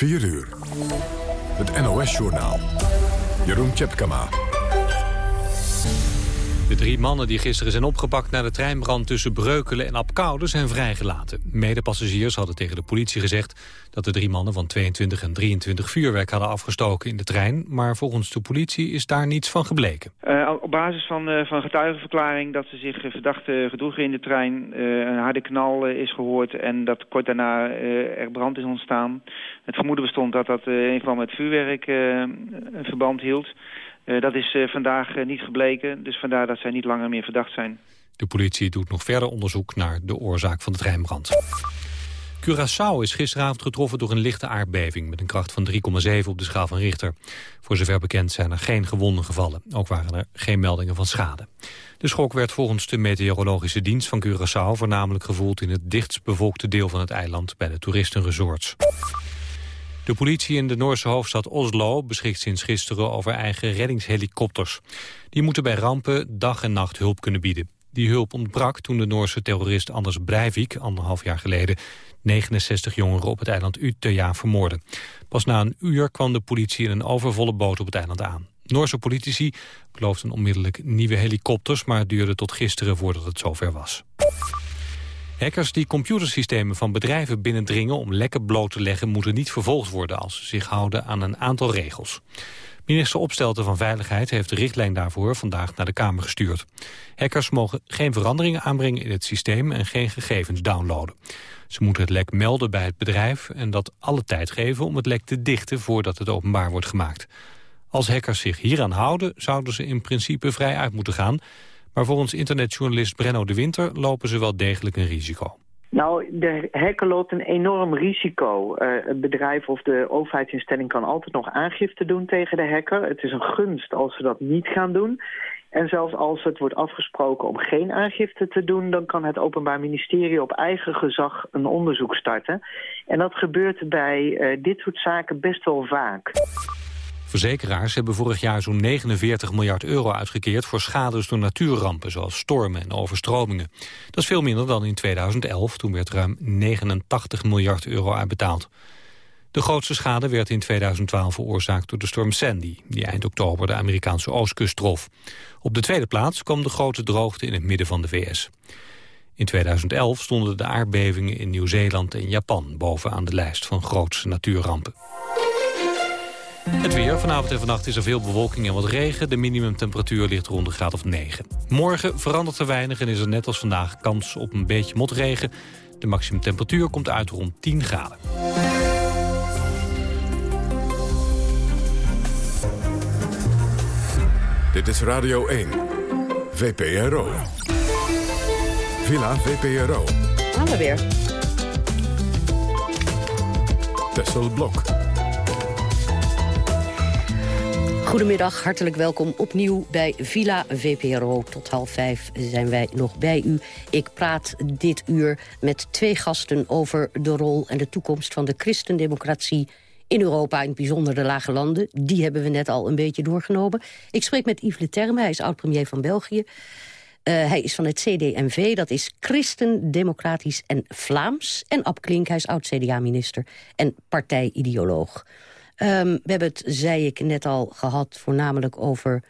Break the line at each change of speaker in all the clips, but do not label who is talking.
4 uur. Het NOS-journaal. Jeroen Tjepkama.
De drie mannen die gisteren zijn opgepakt na de treinbrand tussen Breukelen en Apkoude zijn vrijgelaten. Medepassagiers hadden tegen de politie gezegd dat de drie mannen van 22 en 23 vuurwerk hadden afgestoken in de trein. Maar volgens de politie is daar niets van gebleken.
Uh, op basis van, uh, van getuigenverklaring dat ze zich uh, verdacht gedroegen in de trein, een harde knal is gehoord en dat kort daarna er brand is ontstaan. Het vermoeden bestond dat dat in geval met vuurwerk een verband hield. Dat is vandaag niet gebleken, dus vandaar dat zij niet langer meer verdacht zijn.
De politie doet nog verder onderzoek naar de oorzaak van de treinbrand. Curaçao is gisteravond getroffen door een lichte aardbeving... met een kracht van 3,7 op de schaal van Richter. Voor zover bekend zijn er geen gewonden gevallen. Ook waren er geen meldingen van schade. De schok werd volgens de meteorologische dienst van Curaçao... voornamelijk gevoeld in het dichtstbevolkte deel van het eiland... bij de toeristenresorts. De politie in de Noorse hoofdstad Oslo beschikt sinds gisteren over eigen reddingshelikopters. Die moeten bij rampen dag en nacht hulp kunnen bieden. Die hulp ontbrak toen de Noorse terrorist Anders Breivik anderhalf jaar geleden 69 jongeren op het eiland Utøya vermoordde. Pas na een uur kwam de politie in een overvolle boot op het eiland aan. Noorse politici beloofden onmiddellijk nieuwe helikopters... maar het duurde tot gisteren voordat het zover was. Hackers die computersystemen van bedrijven binnendringen om lekken bloot te leggen moeten niet vervolgd worden als ze zich houden aan een aantal regels. Minister Opstelten van Veiligheid heeft de richtlijn daarvoor vandaag naar de Kamer gestuurd. Hackers mogen geen veranderingen aanbrengen in het systeem en geen gegevens downloaden. Ze moeten het lek melden bij het bedrijf en dat alle tijd geven om het lek te dichten voordat het openbaar wordt gemaakt. Als hackers zich hieraan houden, zouden ze in principe vrij uit moeten gaan. Maar volgens internetjournalist Brenno de Winter lopen ze wel degelijk een risico.
Nou, de hacker loopt een enorm risico. Uh, het bedrijf of de overheidsinstelling kan altijd nog aangifte doen tegen de hacker. Het is een gunst als ze dat niet gaan doen. En zelfs als het wordt afgesproken om geen aangifte te doen... dan kan het Openbaar Ministerie op eigen gezag een onderzoek starten. En dat gebeurt bij uh, dit soort zaken best wel vaak.
Verzekeraars hebben vorig jaar zo'n 49 miljard euro uitgekeerd... voor schades door natuurrampen, zoals stormen en overstromingen. Dat is veel minder dan in 2011, toen werd ruim 89 miljard euro uitbetaald. De grootste schade werd in 2012 veroorzaakt door de storm Sandy... die eind oktober de Amerikaanse oostkust trof. Op de tweede plaats kwam de grote droogte in het midden van de VS. In 2011 stonden de aardbevingen in Nieuw-Zeeland en Japan... bovenaan de lijst van grootste natuurrampen. Het weer. Vanavond en vannacht is er veel bewolking en wat regen. De minimumtemperatuur ligt rond de graad of 9. Morgen verandert er weinig en is er net als vandaag kans op een beetje motregen. De maximumtemperatuur komt uit rond 10 graden.
Dit is Radio 1. VPRO. Villa VPRO.
Gaan we weer.
Tessel Blok.
Goedemiddag, hartelijk welkom opnieuw bij Villa VPRO. Tot half vijf zijn wij nog bij u. Ik praat dit uur met twee gasten over de rol en de toekomst van de christendemocratie in Europa, in het bijzonder de Lage Landen. Die hebben we net al een beetje doorgenomen. Ik spreek met Yves Leterme, hij is oud-premier van België. Uh, hij is van het CDMV, dat is Christen, Democratisch en Vlaams. En Ab Klink, hij is oud-CDA-minister en partijideoloog. Um, we hebben het, zei ik net al, gehad voornamelijk over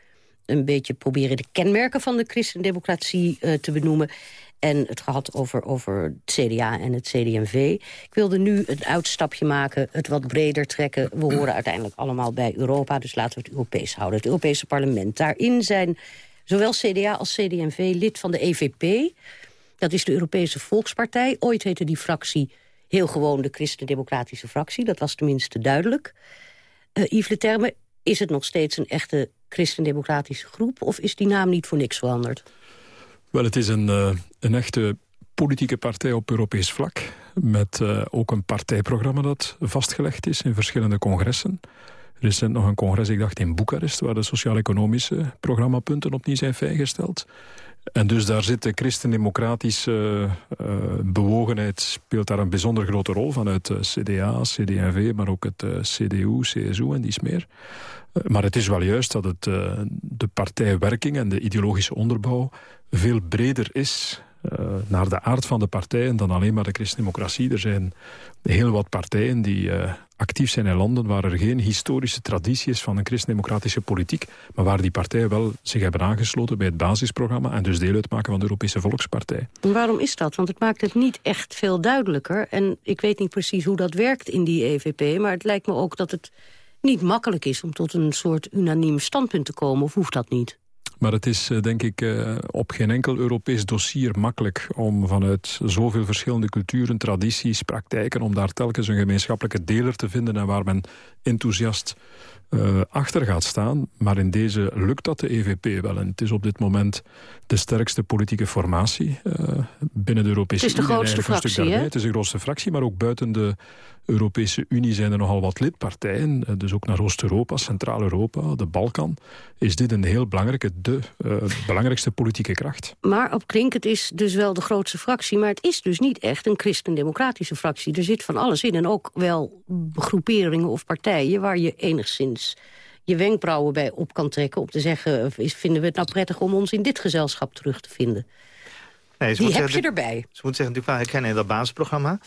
een beetje proberen de kenmerken van de christendemocratie uh, te benoemen. En het gehad over, over het CDA en het CDMV. Ik wilde nu een uitstapje maken, het wat breder trekken. We horen uiteindelijk allemaal bij Europa, dus laten we het Europees houden. Het Europese parlement. Daarin zijn zowel CDA als CDMV lid van de EVP. Dat is de Europese Volkspartij. Ooit heette die fractie heel gewoon de christendemocratische fractie. Dat was tenminste duidelijk. Uh, Yves Leterme, is het nog steeds een echte christendemocratische groep... of is die naam niet voor niks veranderd?
Wel, het is een, uh, een echte politieke partij op Europees vlak... met uh, ook een partijprogramma dat vastgelegd is in verschillende congressen. Recent nog een congres, ik dacht in Boekarest... waar de sociaal-economische programmapunten opnieuw zijn vrijgesteld. En dus daar zit de christendemocratische uh, bewogenheid... speelt daar een bijzonder grote rol vanuit uh, CDA, CD&V... maar ook het uh, CDU, CSU en dies meer. maar het is wel juist dat het, de partijwerking en de ideologische onderbouw... veel breder is naar de aard van de partijen dan alleen maar de christendemocratie. Er zijn heel wat partijen die actief zijn in landen waar er geen historische traditie is van een christendemocratische politiek, maar waar die partijen wel zich hebben aangesloten bij het basisprogramma en dus deel uitmaken van de Europese Volkspartij.
En waarom is dat? Want het maakt het niet echt veel duidelijker. En ik weet niet precies hoe dat werkt in die EVP, maar het lijkt me ook dat het niet makkelijk is om tot een soort unaniem standpunt te komen, of hoeft dat niet?
Maar het is eh, denk ik eh, op geen enkel Europees dossier makkelijk... om vanuit zoveel verschillende culturen, tradities, praktijken... om daar telkens een gemeenschappelijke deler te vinden... en waar men enthousiast uh, achter gaat staan. Maar in deze lukt dat de EVP wel. En het is op dit moment de sterkste politieke formatie uh, binnen de Europese
Unie. Het is de grootste fractie?
Het is de grootste fractie, maar ook buiten de Europese Unie zijn er nogal wat lidpartijen. Eh, dus ook naar Oost-Europa, Centraal-Europa, de Balkan. Is dit een heel belangrijke, de uh, belangrijkste politieke kracht.
Maar op Klink, het is dus wel de grootste fractie... maar het is dus niet echt een christendemocratische fractie. Er zit van alles in en ook wel groeperingen of partijen... waar je enigszins je wenkbrauwen bij op kan trekken... om te zeggen, is, vinden we het nou prettig om ons in dit gezelschap terug te vinden? Nee, Die heb je erbij.
Ze moet zeggen, natuurlijk wel herkennen in dat basisprogramma.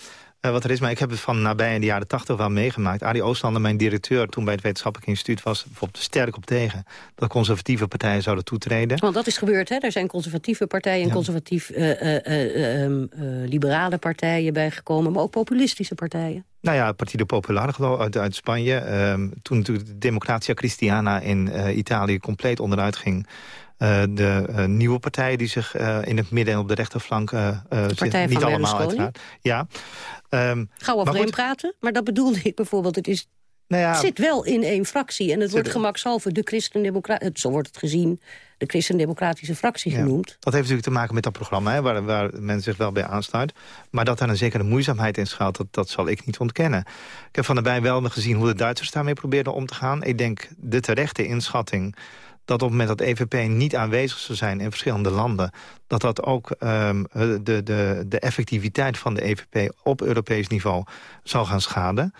Uh, wat er is, maar ik heb het van nabij in de jaren tachtig wel meegemaakt. Arie Oostlander, mijn directeur, toen bij het wetenschappelijk instituut... was bijvoorbeeld sterk op tegen dat conservatieve partijen zouden toetreden.
Want dat is gebeurd, hè? Er zijn conservatieve partijen en conservatief-liberale uh, uh, partijen bijgekomen... maar ook populistische partijen.
Nou ja, Partido Popular uit, uit Spanje. Ehm, toen natuurlijk de Democratia Cristiana in Italië compleet onderuit ging... Uh, de uh, nieuwe partijen die zich uh, in het midden en op de rechterflank zitten. Niet allemaal uiteraard. Ja.
Um, Gauw overheen praten, maar dat bedoelde ik bijvoorbeeld. Het, is, nou ja, het zit wel in één fractie en het wordt gemakshalve de christendemocratie, zo wordt het gezien, de christendemocratische fractie ja, genoemd.
Dat heeft natuurlijk te maken met dat programma, hè, waar, waar men zich wel bij aansluit. Maar dat daar een zekere moeizaamheid in schuilt, dat, dat zal ik niet ontkennen. Ik heb van daarbij wel gezien hoe de Duitsers daarmee probeerden om te gaan. Ik denk de terechte inschatting dat op het moment dat EVP niet aanwezig zou zijn in verschillende landen... dat dat ook um, de, de, de effectiviteit van de EVP op Europees niveau zal gaan schaden.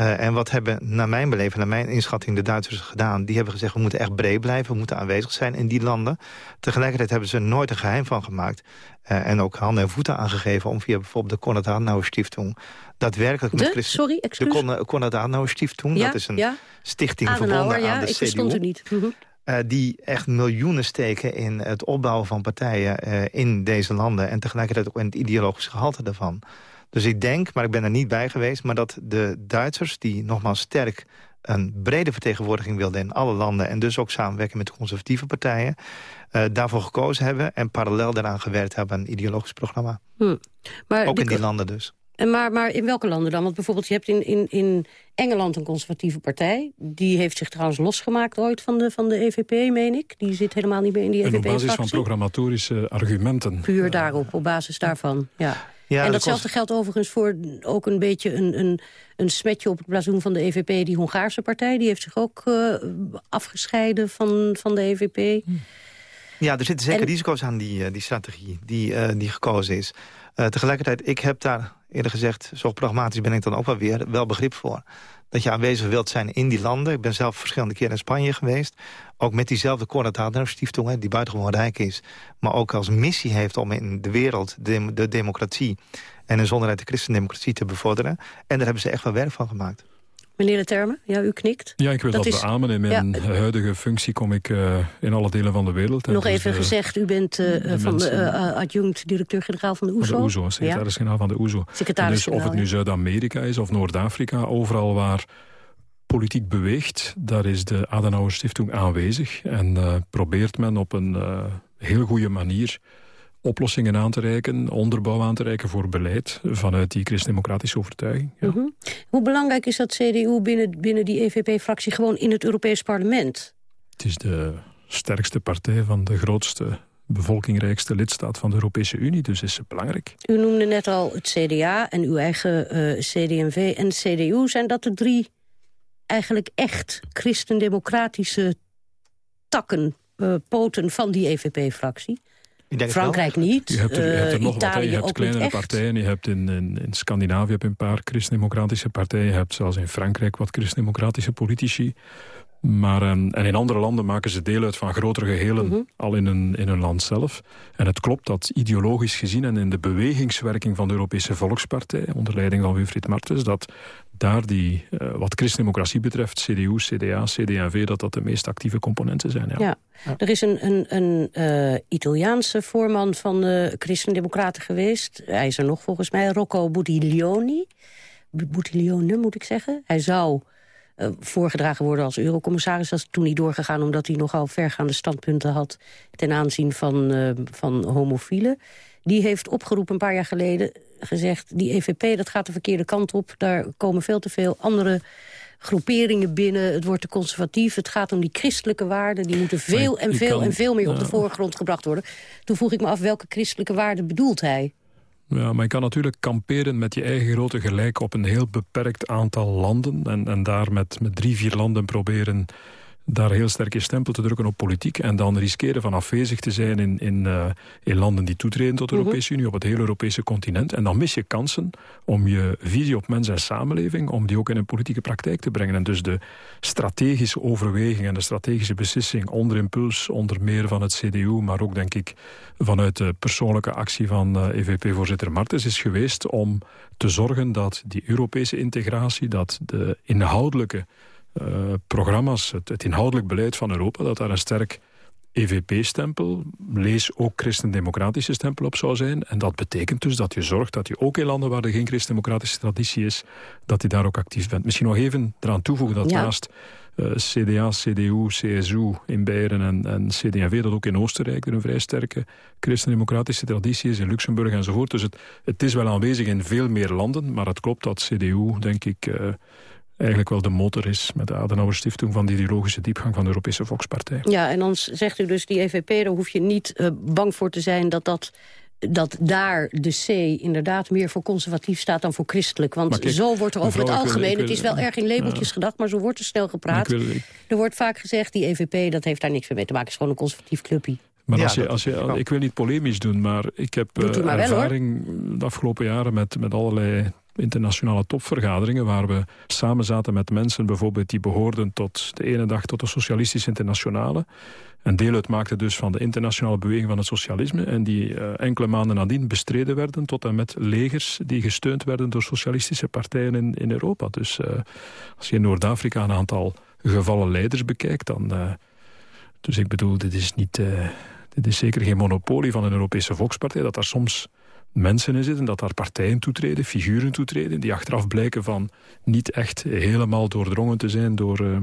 Uh, en wat hebben, naar mijn beleven, naar mijn inschatting, de Duitsers gedaan? Die hebben gezegd, we moeten echt breed blijven, we moeten aanwezig zijn in die landen. Tegelijkertijd hebben ze er nooit een geheim van gemaakt. Uh, en ook handen en voeten aangegeven om via bijvoorbeeld de Konrad Adenauer Stiftung... daadwerkelijk
de? met Sorry, excuus?
De Konrad Adenauer Stiftung, ja, dat is een ja. stichting Adenauer, verbonden ja, aan de
ik CDU. verstond het niet.
Uh, die echt miljoenen steken in het opbouwen van partijen uh, in deze landen... en tegelijkertijd ook in het ideologische gehalte daarvan. Dus ik denk, maar ik ben er niet bij geweest... maar dat de Duitsers, die nogmaals sterk een brede vertegenwoordiging wilden in alle landen... en dus ook samenwerken met de conservatieve partijen... Uh, daarvoor gekozen hebben en parallel daaraan gewerkt hebben... aan een ideologisch programma. Hm. Maar ook in die landen dus.
En maar, maar in welke landen dan? Want bijvoorbeeld je hebt in, in, in Engeland een conservatieve partij. Die heeft zich trouwens losgemaakt ooit van de, van de EVP, meen ik. Die zit helemaal niet meer in die EVP-fractie.
op basis van programmatorische argumenten.
Puur daarop, op basis daarvan, ja. ja en datzelfde geldt overigens voor ook een beetje een, een, een smetje op het blazoen van de EVP. Die Hongaarse partij, die heeft zich ook uh, afgescheiden van, van de EVP.
Ja, er zitten zeker risico's aan die, uh, die strategie die, uh, die gekozen is. tegelijkertijd, ik heb daar eerder gezegd, zo pragmatisch ben ik dan ook wel weer, wel begrip voor. Dat je aanwezig wilt zijn in die landen. Ik ben zelf verschillende keren in Spanje geweest. Ook met diezelfde Konrad Adenauer die buitengewoon rijk is. Maar ook als missie heeft om in de wereld de, de democratie... en in zonderheid de christendemocratie te bevorderen. En daar hebben ze echt wel werk van gemaakt.
Meneer de Terme, ja, u knikt.
Ja, ik wil dat, dat beamen. In mijn huidige functie kom ik uh, in alle delen van de wereld.
Nog dus even gezegd, u bent uh, van uh, adjunct directeur-generaal van de OESO.
Van de OESO, secretaris-generaal van de OESO. Dus of het nu Zuid-Amerika is of Noord-Afrika, overal waar politiek beweegt, daar is de Adenauer Stiftung aanwezig. En probeert men op een heel goede manier oplossingen aan te reiken, onderbouw aan te reiken voor beleid vanuit die christendemocratische overtuiging. Ja. Mhm.
Hoe belangrijk is dat CDU binnen, binnen die EVP-fractie gewoon in het Europees parlement?
Het is de sterkste partij van de grootste bevolkingrijkste lidstaat van de Europese Unie, dus is het belangrijk.
U noemde net al het CDA en uw eigen uh, eh, CD&V en CDU. Zijn dat de drie eigenlijk echt christendemocratische takken, uh, poten van die EVP-fractie? Frankrijk niet,
je hebt er, je hebt er nog Italië wat, je hebt kleinere partijen. Je hebt in, in, in Scandinavië heb je een paar christendemocratische partijen. Je hebt zelfs in Frankrijk wat christendemocratische politici. Maar, en, en in andere landen maken ze deel uit van grotere gehelen, mhm. al in hun, in hun land zelf. En het klopt dat ideologisch gezien en in de bewegingswerking van de Europese Volkspartij, onder leiding van Wilfried Martens, dat daar die, uh, wat christendemocratie betreft, CDU, CDA, CD&V, dat dat de meest actieve componenten zijn.
Ja. ja. Er is een, een, een uh, Italiaanse voorman van de christendemocraten geweest. Hij is er nog volgens mij, Rocco Buttiglione. Buttiglione moet ik zeggen. Hij zou uh, voorgedragen worden als eurocommissaris. Dat is toen niet doorgegaan omdat hij nogal vergaande standpunten had... ten aanzien van, uh, van homofielen. Die heeft opgeroepen een paar jaar geleden gezegd... die EVP dat gaat de verkeerde kant op. Daar komen veel te veel andere groeperingen binnen. Het wordt te conservatief. Het gaat om die christelijke waarden. Die moeten veel en veel en veel meer op de voorgrond gebracht worden. Toen vroeg ik me af welke christelijke waarden bedoelt hij?
Ja, maar je kan natuurlijk kamperen met je eigen grote gelijk op een heel beperkt aantal landen. En, en daar met, met drie, vier landen proberen daar heel sterk je stempel te drukken op politiek... en dan riskeren van afwezig te zijn in, in, uh, in landen die toetreden tot de mhm. Europese Unie... op het hele Europese continent. En dan mis je kansen om je visie op mens en samenleving... om die ook in een politieke praktijk te brengen. En dus de strategische overweging en de strategische beslissing... onder impuls, onder meer van het CDU... maar ook, denk ik, vanuit de persoonlijke actie van uh, eh, EVP-voorzitter Martens... is geweest om te zorgen dat die Europese integratie... dat de inhoudelijke programma's, het, het, inhoudelijk beleid van Europa... dat daar een sterk EVP-stempel, lees ook christendemocratische stempel op zou zijn. En dat betekent dus dat je zorgt dat je ook in landen waar er geen christendemocratische traditie is, dat je daar ook actief bent. Misschien nog even eraan toevoegen dat naast uh, CDA, CDU, CSU in Beieren en, en CD&V, dat ook in Oostenrijk er een vrij sterke christendemocratische traditie is, in Luxemburg enzovoort. Dus het, het is wel aanwezig in veel meer landen, maar het klopt dat CDU, denk ik... Uh, eigenlijk wel de motor is met de Adenauer Stiftung van de ideologische diepgang van de Europese Volkspartij.
Ja, en dan zegt u dus die EVP, daar hoef je niet uh, bang voor te zijn dat dat dat daar de C inderdaad meer voor conservatief staat dan voor christelijk. Want zo wordt er over het algemeen, het is wel erg in labeltjes gedacht... maar zo wordt er snel gepraat. Er wordt vaak gezegd, die EVP, dat heeft daar niks mee te maken. Het is gewoon een conservatief clubje.
Maar als je, als je, ik wil niet polemisch doen, maar ik heb uh, ervaring de afgelopen jaren met, met allerlei internationale topvergaderingen... waar we samen zaten met mensen bijvoorbeeld die behoorden tot de ene dag tot de Socialistische Internationale. En deel uitmaakten dus van de internationale beweging van het socialisme. En die uh, enkele maanden nadien bestreden werden tot en met legers... die gesteund werden door socialistische partijen in, in Europa. Dus uh, als je in Noord-Afrika een aantal gevallen leiders bekijkt... dan... Uh, dus ik bedoel, dit is, niet, dit is zeker geen monopolie van een Europese volkspartij... dat daar soms mensen in zitten, dat daar partijen toetreden, figuren toetreden... die achteraf blijken van niet echt helemaal doordrongen te zijn door... Uh,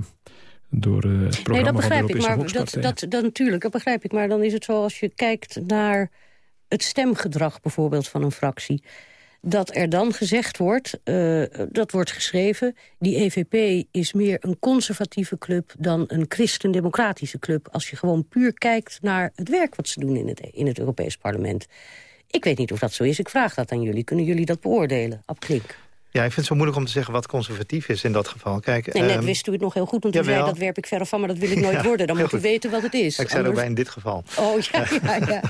door uh, het programma nee, dat begrijp ik, maar dat,
dat, dat, natuurlijk, dat begrijp ik. Maar dan is het zo als je kijkt naar het stemgedrag bijvoorbeeld van een fractie dat er dan gezegd wordt, uh, dat wordt geschreven... die EVP is meer een conservatieve club dan een christendemocratische club... als je gewoon puur kijkt naar het werk wat ze doen in het, in het Europees parlement. Ik weet niet of dat zo is. Ik vraag dat aan jullie. Kunnen jullie dat beoordelen? Ab Klink.
Ja, ik vind het zo moeilijk om te zeggen wat conservatief is in dat geval. Kijk,
nee, net um, wist u het nog heel goed, want u zei dat werp ik verder van, maar dat wil ik nooit worden. Dan moet u weten wat het is.
Ik zei Anders... ook bij in dit geval.
Oh, ja, ja,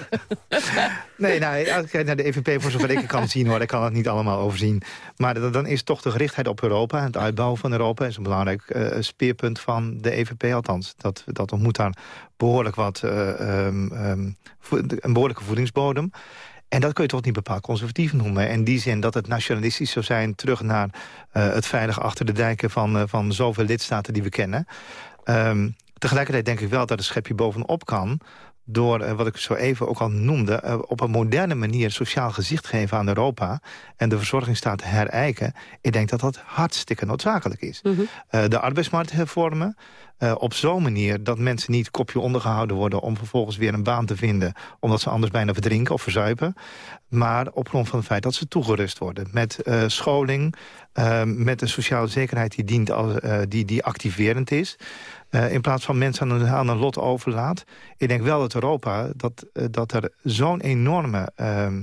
ja.
nee, nou, als ik kijk naar de EVP, voor zover ik kan zien hoor, ik kan het niet allemaal overzien. Maar dan is toch de gerichtheid op Europa, het uitbouwen van Europa, is een belangrijk uh, speerpunt van de EVP althans. Dat, dat moet daar behoorlijk wat, uh, um, um, een behoorlijke voedingsbodem. En dat kun je toch niet bepaald conservatief noemen. In die zin dat het nationalistisch zou zijn... terug naar uh, het veilig achter de dijken van, uh, van zoveel lidstaten die we kennen. Um, tegelijkertijd denk ik wel dat een schepje bovenop kan door, uh, wat ik zo even ook al noemde... Uh, op een moderne manier sociaal gezicht geven aan Europa... en de verzorgingsstaat herijken. Ik denk dat dat hartstikke noodzakelijk is. Mm -hmm. uh, de arbeidsmarkt hervormen, uh, op zo'n manier dat mensen niet kopje ondergehouden worden... om vervolgens weer een baan te vinden... omdat ze anders bijna verdrinken of verzuipen. Maar op grond van het feit dat ze toegerust worden. Met uh, scholing, met een sociale zekerheid die, dient als, die, die activerend is. In plaats van mensen aan een, aan een lot overlaat. Ik denk wel dat Europa, dat, dat er zo'n enorme ehm,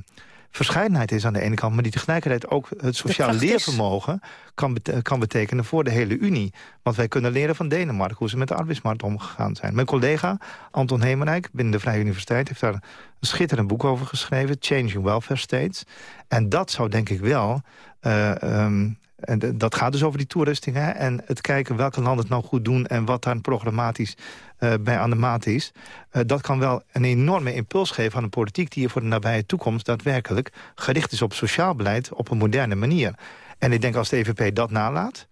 verscheidenheid is aan de ene kant... maar die tegelijkertijd ook het sociaal leervermogen kan, kan betekenen voor de hele Unie. Want wij kunnen leren van Denemarken hoe ze met de arbeidsmarkt omgegaan zijn. Mijn collega Anton Hemerijk binnen de Vrije Universiteit... heeft daar een schitterend boek over geschreven, Changing Welfare States. En dat zou denk ik wel... Uh, um, En dat gaat dus over die toerusting. Hè? En het kijken welke landen het nou goed doen... en wat daar programmatisch uh, bij aan de maat is. Uh, dat kan wel een enorme impuls geven aan een politiek... die voor de nabije toekomst daadwerkelijk gericht is op sociaal beleid... op een moderne manier. En ik denk als de EVP dat nalaat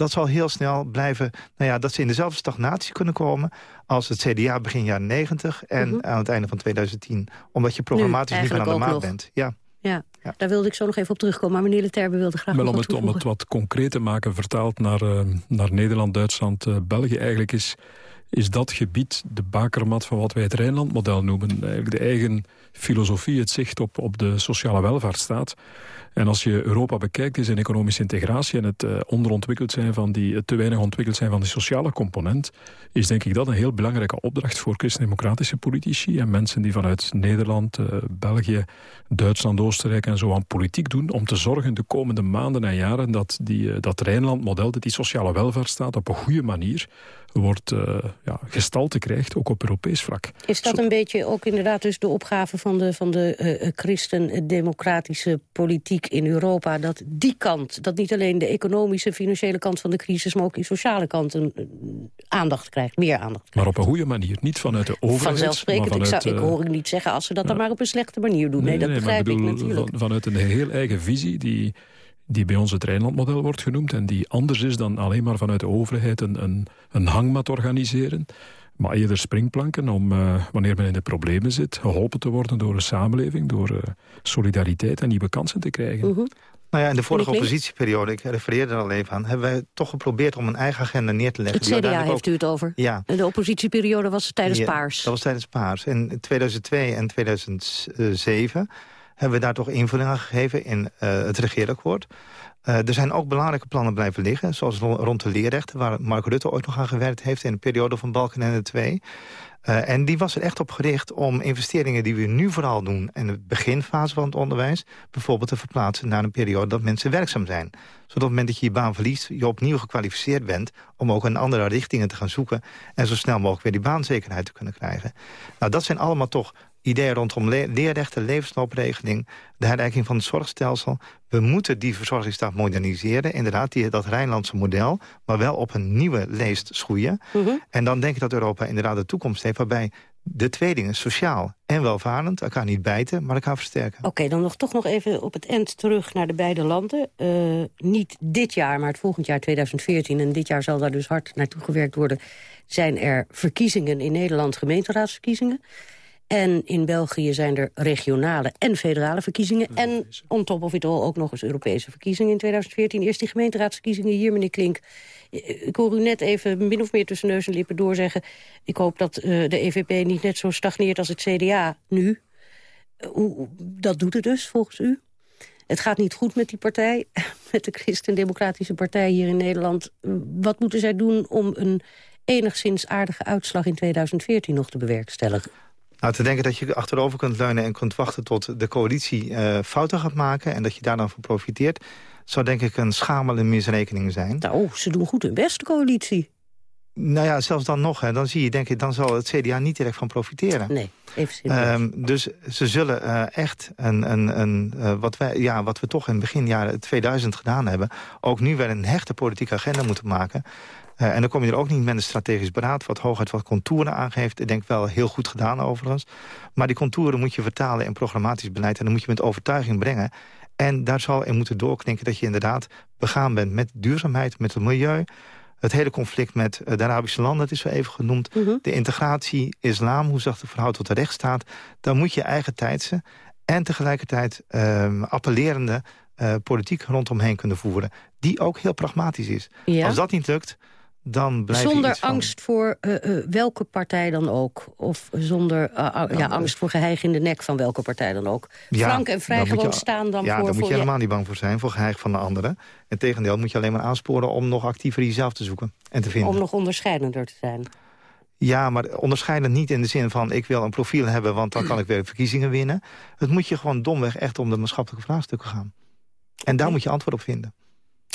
dat zal heel snel blijven... Nou ja, dat ze in dezelfde stagnatie kunnen komen... als het CDA begin jaren 90 en -hmm. aan het einde van 2010. Omdat je programmatisch niet meer aan de maat bent. Ja.
Ja, ja, daar wilde ik zo nog even op terugkomen. Maar meneer Leterbe wilde graag
Wel,
om
het, om het wat concreet te maken, vertaald naar, uh, naar Nederland, Duitsland, uh, België... eigenlijk is, is dat gebied de bakermat van wat wij het Rijnlandmodel noemen. Eigenlijk de eigen filosofie, het zicht op, op de sociale welvaartsstaat... En als je Europa bekijkt, is een economische integratie... en het uh, onderontwikkeld zijn van die, het te weinig ontwikkeld zijn van die sociale component... is denk ik dat een heel belangrijke opdracht voor christendemocratische politici... en mensen die vanuit Nederland, uh, België, Duitsland, Oostenrijk en zo aan politiek doen... om te zorgen de komende maanden en jaren dat die, uh, dat Rijnlandmodel... dat die sociale welvaartsstaat op een goede manier wordt uh, ja, gestalte krijgt, ook op Europees vlak.
Is dat Zo... een beetje ook inderdaad dus de opgave van de, van de uh, christen-democratische politiek in Europa... dat die kant, dat niet alleen de economische, financiële kant van de crisis... maar ook die sociale kant een, aandacht krijgt, meer aandacht krijgt.
Maar op een goede manier, niet vanuit de overheid.
Vanzelfsprekend,
vanuit,
ik, zou, ik hoor ik niet zeggen als ze dat dan maar op een slechte manier doen. Nee, nee dat
nee,
begrijp ik natuurlijk.
Van, vanuit een heel eigen visie die die bij ons het Rijnlandmodel wordt genoemd... en die anders is dan alleen maar vanuit de overheid een, een, een hangmat organiseren... maar eerder springplanken om, uh, wanneer men in de problemen zit... geholpen te worden door een samenleving, door uh, solidariteit en nieuwe kansen te krijgen.
Uh -huh.
Nou ja, in de vorige oppositieperiode, ik refereerde er al even aan... hebben wij toch geprobeerd om een eigen agenda neer te leggen.
Het CDA heeft ook, u het over.
Ja.
De oppositieperiode was tijdens
ja,
Paars.
Dat was tijdens Paars. In 2002 en 2007 hebben we daar toch invulling aan gegeven in uh, het regeerakkoord. Uh, er zijn ook belangrijke plannen blijven liggen, zoals rond de leerrechten... waar Mark Rutte ooit nog aan gewerkt heeft in de periode van Balken en de Twee. Uh, en die was er echt op gericht om investeringen die we nu vooral doen... in de beginfase van het onderwijs... bijvoorbeeld te verplaatsen naar een periode dat mensen werkzaam zijn. Zodat op het moment dat je je baan verliest... je opnieuw gekwalificeerd bent om ook in andere richtingen te gaan zoeken... en zo snel mogelijk weer die baanzekerheid te kunnen krijgen. Nou, dat zijn allemaal toch ideeën rondom le leerrechten, levensloopregeling... de herrijking van het zorgstelsel. We moeten die verzorgingsstaat moderniseren. Inderdaad, die, dat Rijnlandse model, maar wel op een nieuwe leest schoeien.
Mhm.
Mm -hmm. En dan denk ik dat Europa inderdaad de toekomst heeft... waarbij de twee dingen, sociaal en welvarend, elkaar niet bijten, maar elkaar versterken.
Oké, okay, dan nog toch nog even op het eind terug naar de beide landen. Uh, niet dit jaar, maar het volgend jaar 2014... en dit jaar zal daar dus hard naartoe gewerkt worden... zijn er verkiezingen in Nederland, gemeenteraadsverkiezingen... En in België zijn er regionale en federale verkiezingen. En on top of it all ook nog eens Europese verkiezingen in 2014. Eerst die gemeenteraadsverkiezingen hier, meneer Klink. Ik hoor u net even min of meer tussen neus en lippen doorzeggen... ik hoop dat uh, de EVP niet net zo stagneert als het CDA nu. Uh, dat doet het dus, volgens u? Het gaat niet goed met die partij, met de Christen-Democratische Partij hier in Nederland. Wat moeten zij doen om een enigszins aardige uitslag in 2014 nog te bewerkstelligen?
Nou, te denken dat je achterover kunt leunen en kunt wachten tot de coalitie uh, fouten gaat maken... en dat je daar dan van profiteert, zou denk ik een schamele misrekening zijn.
Nou, ze doen goed hun best, de coalitie.
Nou ja, zelfs dan nog, hè, dan zie je, denk ik, dan zal het CDA niet direct van profiteren.
Nee, even.
Um, dus ze zullen uh, echt een, een, een uh, wat, wij, ja, wat we toch in begin jaren 2000 gedaan hebben... ook nu weer een hechte politieke agenda moeten maken... Uh, en dan kom je er ook niet met een strategisch beraad... wat hooguit wat contouren aangeeft. Ik denk wel heel goed gedaan overigens. Maar die contouren moet je vertalen in programmatisch beleid... en dan moet je met overtuiging brengen. En daar zal in moeten doorklinken dat je inderdaad begaan bent... met duurzaamheid, met het milieu... Het hele conflict met de Arabische landen, dat is wel even genoemd.
Mm -hmm.
De integratie, islam, hoe zich de verhoud tot de rechtsstaat. Daar moet je eigen tijdse en tegelijkertijd uh, appellerende uh, politiek rondomheen kunnen voeren. Die ook heel pragmatisch is.
Ja.
Als dat niet lukt, dan blijf
zonder
je iets van...
angst voor uh, uh, welke partij dan ook. Of zonder uh, ja, angst voor geheig in de nek van welke partij dan ook.
Ja,
Frank en vrij gewoon
je,
staan dan
ja,
voor...
daar moet je helemaal niet bang voor zijn, voor geheig van de anderen. Integendeel moet je alleen maar aansporen om nog actiever jezelf te zoeken en te vinden.
Om nog onderscheidender te zijn.
Ja, maar onderscheiden niet in de zin van... ik wil een profiel hebben, want dan kan ik weer verkiezingen winnen. Het moet je gewoon domweg echt om de maatschappelijke vraagstukken gaan. En daar moet je antwoord op vinden.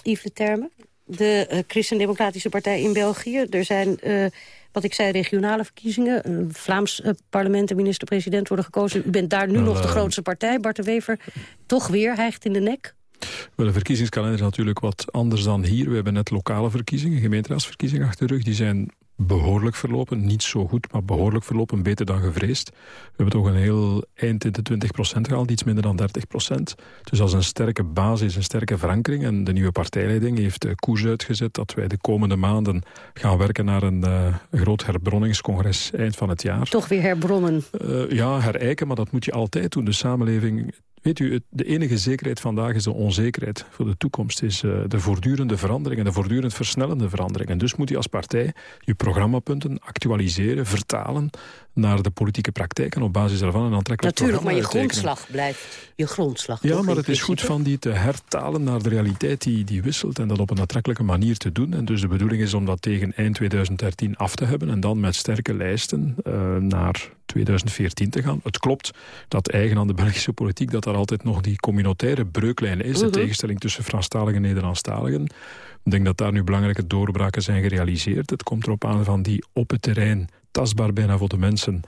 Yves de Termen, de uh, Christen-Democratische Partij in België. Er zijn, uh, wat ik zei, regionale verkiezingen. Een Vlaams uh, parlement en minister-president worden gekozen. U bent daar nu
Wel,
nog de
eh,
grootste partij. Bart de Wever toch weer hijgt in de nek.
Wel, de verkiezingskalender is natuurlijk wat anders dan hier. We hebben net lokale verkiezingen, gemeenteraadsverkiezingen achter de rug. Die zijn behoorlijk verlopen. Niet zo goed, maar behoorlijk verlopen. Beter dan gevreesd. We hebben toch een heel eind in de 20% gehaald. Iets minder dan 30% Dus als een sterke basis, een sterke verankering. En de nieuwe partijleiding heeft de koers uitgezet... dat wij de komende maanden gaan werken naar een uh, groot herbronningscongres eind van het jaar.
Toch weer herbronnen?
Uh, ja, herijken, maar dat moet je altijd doen. De samenleving Weet u, de enige zekerheid vandaag is de onzekerheid voor de toekomst. Is uh, de voortdurende verandering en de voortdurend versnellende verandering. En dus moet je als partij je programmapunten actualiseren, vertalen naar de politieke praktijk en op basis daarvan een aantrekkelijk
Natuurlijk,
maar
je grondslag blijft je grondslag.
Ja, maar het is goed van die te hertalen naar de realiteit die, die wisselt en dat op een aantrekkelijke manier te doen. En dus de bedoeling is om dat tegen eind 2013 af te hebben en dan met sterke lijsten uh, naar 2014 te gaan. Het klopt dat eigen aan de Belgische politiek dat er altijd nog die communautaire breuklijn is, de mhm. tegenstelling tussen Franstaligen en Nederlandstaligen. Ik denk dat daar nu belangrijke doorbraken zijn gerealiseerd. Het komt erop aan van die op het terrein tastbaar bijna voor de mensen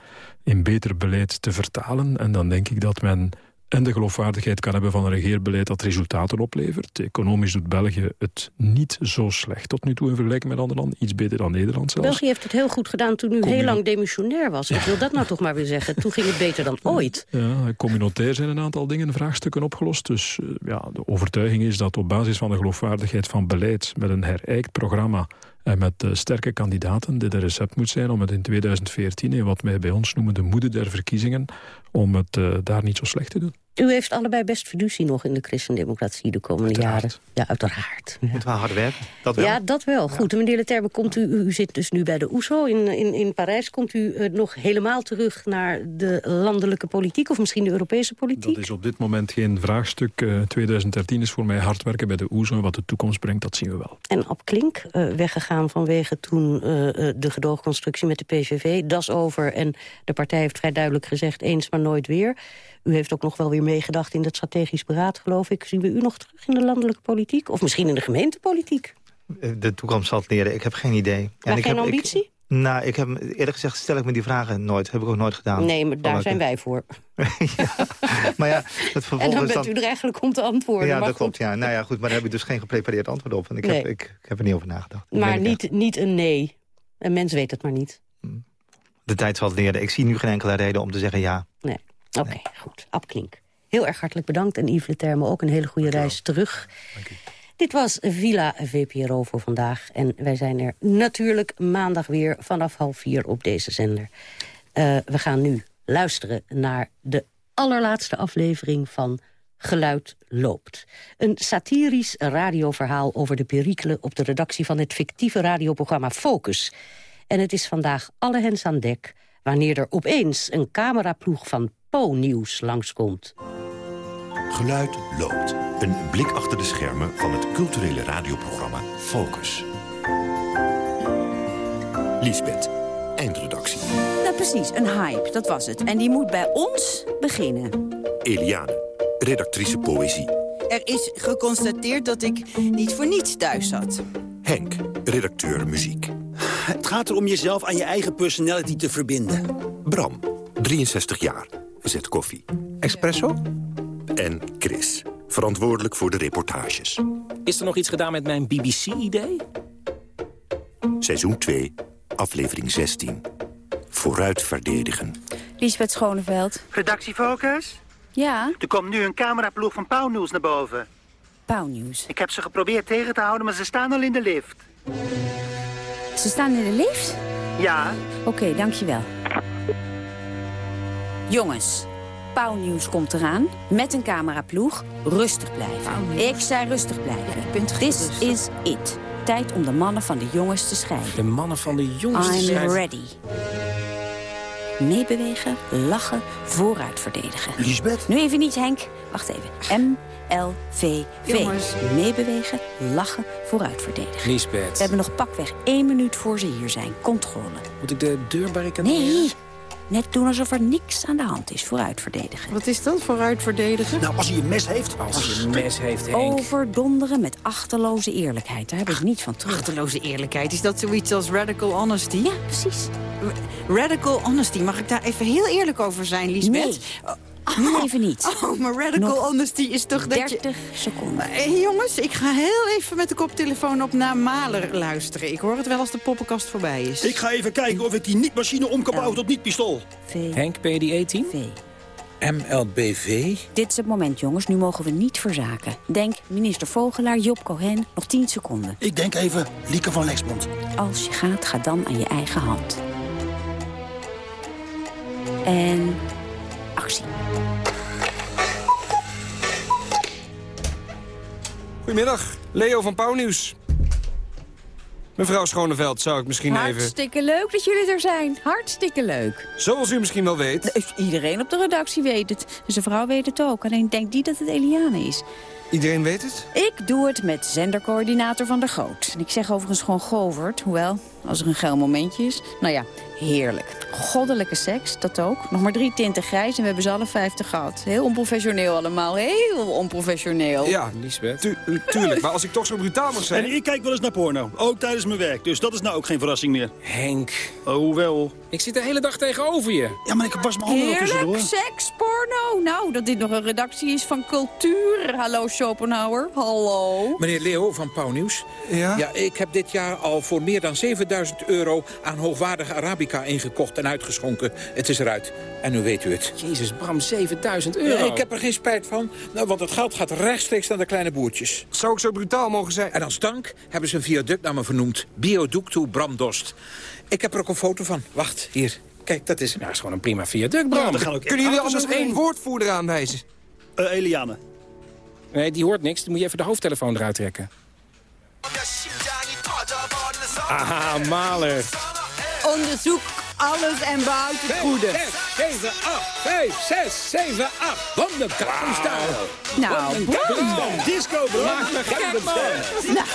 in beter beleid te vertalen. En dan denk ik dat men en de geloofwaardigheid kan hebben van een regeerbeleid dat resultaten oplevert. Economisch doet België het niet zo slecht tot nu toe in vergelijking met andere landen. Iets beter dan Nederland zelfs.
België heeft het heel goed gedaan toen u heel lang demissionair was. Ik wil dat nou toch maar weer zeggen. Toen ging het beter dan ooit.
Ja, communautair zijn een aantal dingen, vraagstukken opgelost. Dus eh, ja, de overtuiging is dat op basis van de geloofwaardigheid van beleid... met een herijkt programma met uh, sterke kandidaten dit een recept moet zijn om het in 2014, in wat wij bij ons noemen de moede der verkiezingen, om het uh, daar niet zo slecht te doen.
U heeft allebei best fiducie nog in de christendemocratie de komende jaren. Ja, uiteraard.
Moet wel hard werken, dat wel.
Ja, dat wel. Goed, meneer Leterme, komt u, u zit dus nu bij de OESO in, in, in Parijs. Komt u uh, nog helemaal terug naar de landelijke politiek of misschien de Europese politiek?
Dat is op dit moment geen vraagstuk. Uh, 2013 is voor mij hard werken bij de OESO. Wat de toekomst brengt, dat zien we wel.
En Ab Klink, uh, weggegaan vanwege toen de gedoogconstructie met de PVV. Dat is over en de partij heeft vrij duidelijk gezegd eens maar nooit weer. U heeft ook nog wel weer meegedacht in het strategisch beraad, geloof ik. Zien we u nog terug in de landelijke politiek? Of misschien in de gemeentepolitiek?
De toekomst zal het leren. Ik heb geen idee.
Maar en geen
heb,
ambitie?
Ik, nou, ik heb, eerlijk gezegd stel ik me die vragen nooit. Heb ik ook nooit gedaan.
Nee, maar daar zijn wij voor.
ja, maar ja, het vervolg
En dan bent u er eigenlijk om te antwoorden.
Ja,
dat
klopt. Ja. Nou ja, goed, maar daar heb ik dus geen geprepareerd antwoord op. En ik, heb, ik, ik, heb er niet over nagedacht.
maar niet, niet een nee. Een mens weet het maar niet.
De tijd zal het leren. Ik zie nu geen enkele reden om te zeggen ja.
Nee. Oké, okay, goed. Abklink. Heel erg hartelijk bedankt. En Yves Leterme ook een hele goede reis terug. Dank u. Dit was Villa VPRO voor vandaag. En wij zijn er natuurlijk maandag weer vanaf half vier op deze zender. Uh, we gaan nu luisteren naar de allerlaatste aflevering van Geluid loopt. Een satirisch radioverhaal over de perikelen op de redactie van het fictieve radioprogramma Focus. En het is vandaag alle hens aan dek wanneer er opeens een cameraploeg van Po-nieuws langskomt.
Geluid loopt. Een blik achter de schermen van het culturele radioprogramma Focus. Lisbeth, eindredactie.
Nou precies, een hype, dat was het. En die moet bij ons beginnen.
Eliane, redactrice poëzie.
Er is geconstateerd dat ik niet voor niets thuis zat.
Henk, redacteur muziek.
Het gaat erom jezelf aan je eigen personality te verbinden.
Bram, 63 jaar, zet koffie.
Espresso?
En Chris, verantwoordelijk voor de reportages.
Is er nog iets gedaan met mijn BBC-idee?
Seizoen 2, aflevering 16. Vooruit verdedigen.
Lisbeth Schoneveld.
Redactiefocus?
Ja?
Er komt nu een cameraploeg van Pauwnieuws naar boven.
Pauwnieuws?
Ik heb ze geprobeerd tegen te houden, maar ze staan al in de lift.
Ze staan in de lift?
Ja.
Oké, okay, dankjewel. Jongens, Pauwnieuws komt eraan. Met een cameraploeg. Rustig blijven. Ik zei rustig blijven. This is it. Tijd om de mannen van de jongens te scheiden.
De mannen van de jongens
I'm
te scheiden?
I'm ready. Meebewegen, lachen, vooruit verdedigen.
Lisbeth?
Nu even niet, Henk. Wacht even. M, L, V, V.
Jongens.
Meebewegen, lachen, vooruit verdedigen.
Lisbeth.
We hebben nog pakweg één minuut voor ze hier zijn. Controle.
Moet ik de deur barricaderen?
Nee. Net doen alsof er niks aan de hand is. Vooruit verdedigen.
Wat is dat, vooruit verdedigen?
Nou, als hij een mes heeft.
Als hij een mes heeft, Henk.
Overdonderen met achterloze eerlijkheid. Daar heb ik niet van terug.
Achterloze eerlijkheid, is dat zoiets als radical honesty?
Ja, precies.
Radical honesty, mag ik daar even heel eerlijk over zijn, Lisbeth?
Nee. Nu even niet.
Oh, maar radical
Nog
honesty is toch dat je...
30 seconden.
Hé, jongens, ik ga heel even met de koptelefoon op naar Maler luisteren. Ik hoor het wel als de poppenkast voorbij is.
Ik ga even kijken of ik die niet-machine om kan bouwen tot niet-pistool.
V.
Henk, ben je die E-team?
V.
MLBV?
Dit is het moment, jongens. Nu mogen we niet verzaken. Denk minister Vogelaar, Job Cohen, nog 10 seconden.
Ik denk even Lieke van Lexmond.
Als je gaat, ga dan aan je eigen hand. En actie.
Goedemiddag, Leo van Pauwnieuws. Mevrouw Schoneveld, zou ik misschien even...
Hartstikke leuk dat jullie er zijn. Hartstikke leuk.
Zoals u misschien wel weet...
Iedereen op de redactie weet het. Zijn vrouw weet het ook. Alleen denkt niet dat het Eliane is.
Iedereen weet het?
Ik doe het met zendercoördinator van der Goot. En ik zeg overigens gewoon Govert, hoewel, als er een geil momentje is. Nou ja, heerlijk. Goddelijke seks, dat ook. Nog maar drie tinten grijs en we hebben ze alle vijftig gehad. Heel onprofessioneel allemaal, heel onprofessioneel.
Ja,
Lisbeth.
tu tuurlijk. Maar als ik toch zo brutaal mag zijn...
En ik kijk wel eens naar porno. Ook tijdens mijn werk. Dus dat is nou ook geen verrassing meer.
Henk.
Oh, wel.
Ik zit de hele dag tegenover je.
Ja, maar ik was mijn handen er tussendoor.
Heerlijk, seks, porno. Nou, dat dit nog een redactie is van cultuur. Hallo Schopenhauer, hallo.
Meneer Leo van Pauwnieuws.
Ja?
Ja, ik heb dit jaar al voor meer dan 7000 euro aan hoogwaardige Arabica ingekocht en uitgeschonken. Het is eruit. En nu weet u het.
Jezus, Bram, 7000 euro.
Ik heb er geen spijt van, nou, want het geld gaat rechtstreeks naar de kleine boertjes.
Zou ik zo brutaal mogen zijn?
En als dank hebben ze een viaduct naar me vernoemd. Bioducto Bramdost. Ik heb er ook een foto van. Wacht, hier. Kijk, dat is...
Nou, dat is gewoon een prima viaduct, Bram.
daar gaan ook
Kunnen jullie anders één woordvoerder aanwijzen?
Eh, Eliane.
Nee, die hoort niks. Dan moet je even de hoofdtelefoon eruit trekken. Aha, Maler.
Onderzoek alles en behoud het goede.
7, 8, 5, 6, 7, 8. Handen stijl.
Nou, Bram.
Disco, bro.
Maak me gek, man.
Nou,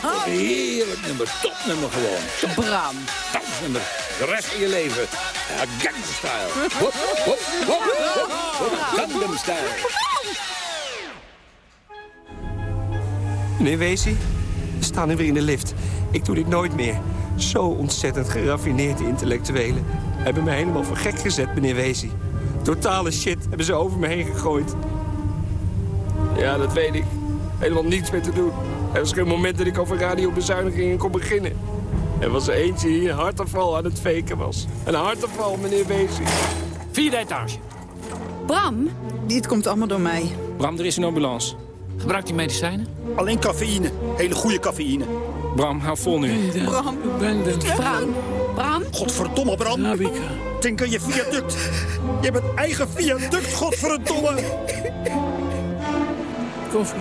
Bram.
Heerlijk nummer, topnummer gewoon.
Bram.
Dansnummer, de rest van je leven. Ja, Gangnam Style. Hop, hop, hop, hop, hop. Gangnam Style.
Meneer Weesie, we staan nu weer in de lift. Ik doe dit nooit meer. Zo ontzettend geraffineerde intellectuelen. Hebben me helemaal voor gek gezet, meneer Weesie. Totale shit hebben ze over me heen gegooid. Ja, dat weet ik. Helemaal niets meer te doen. Er was geen moment dat ik over radiobezuinigingen kon beginnen. Er was er eentje die een hartaanval aan het faken was. Een hartaanval, meneer Weesie.
Vierde etage.
Bram.
Dit komt allemaal door mij.
Bram, er is een ambulance.
Gebruikt hij medicijnen?
Alleen cafeïne. Hele goede cafeïne.
Bram, hou vol nu.
Bram.
Ben de
Bram. Bram.
Godverdomme, Bram.
Arabica.
Tinker, je viaduct. Je hebt een eigen viaduct, godverdomme.
Koffie.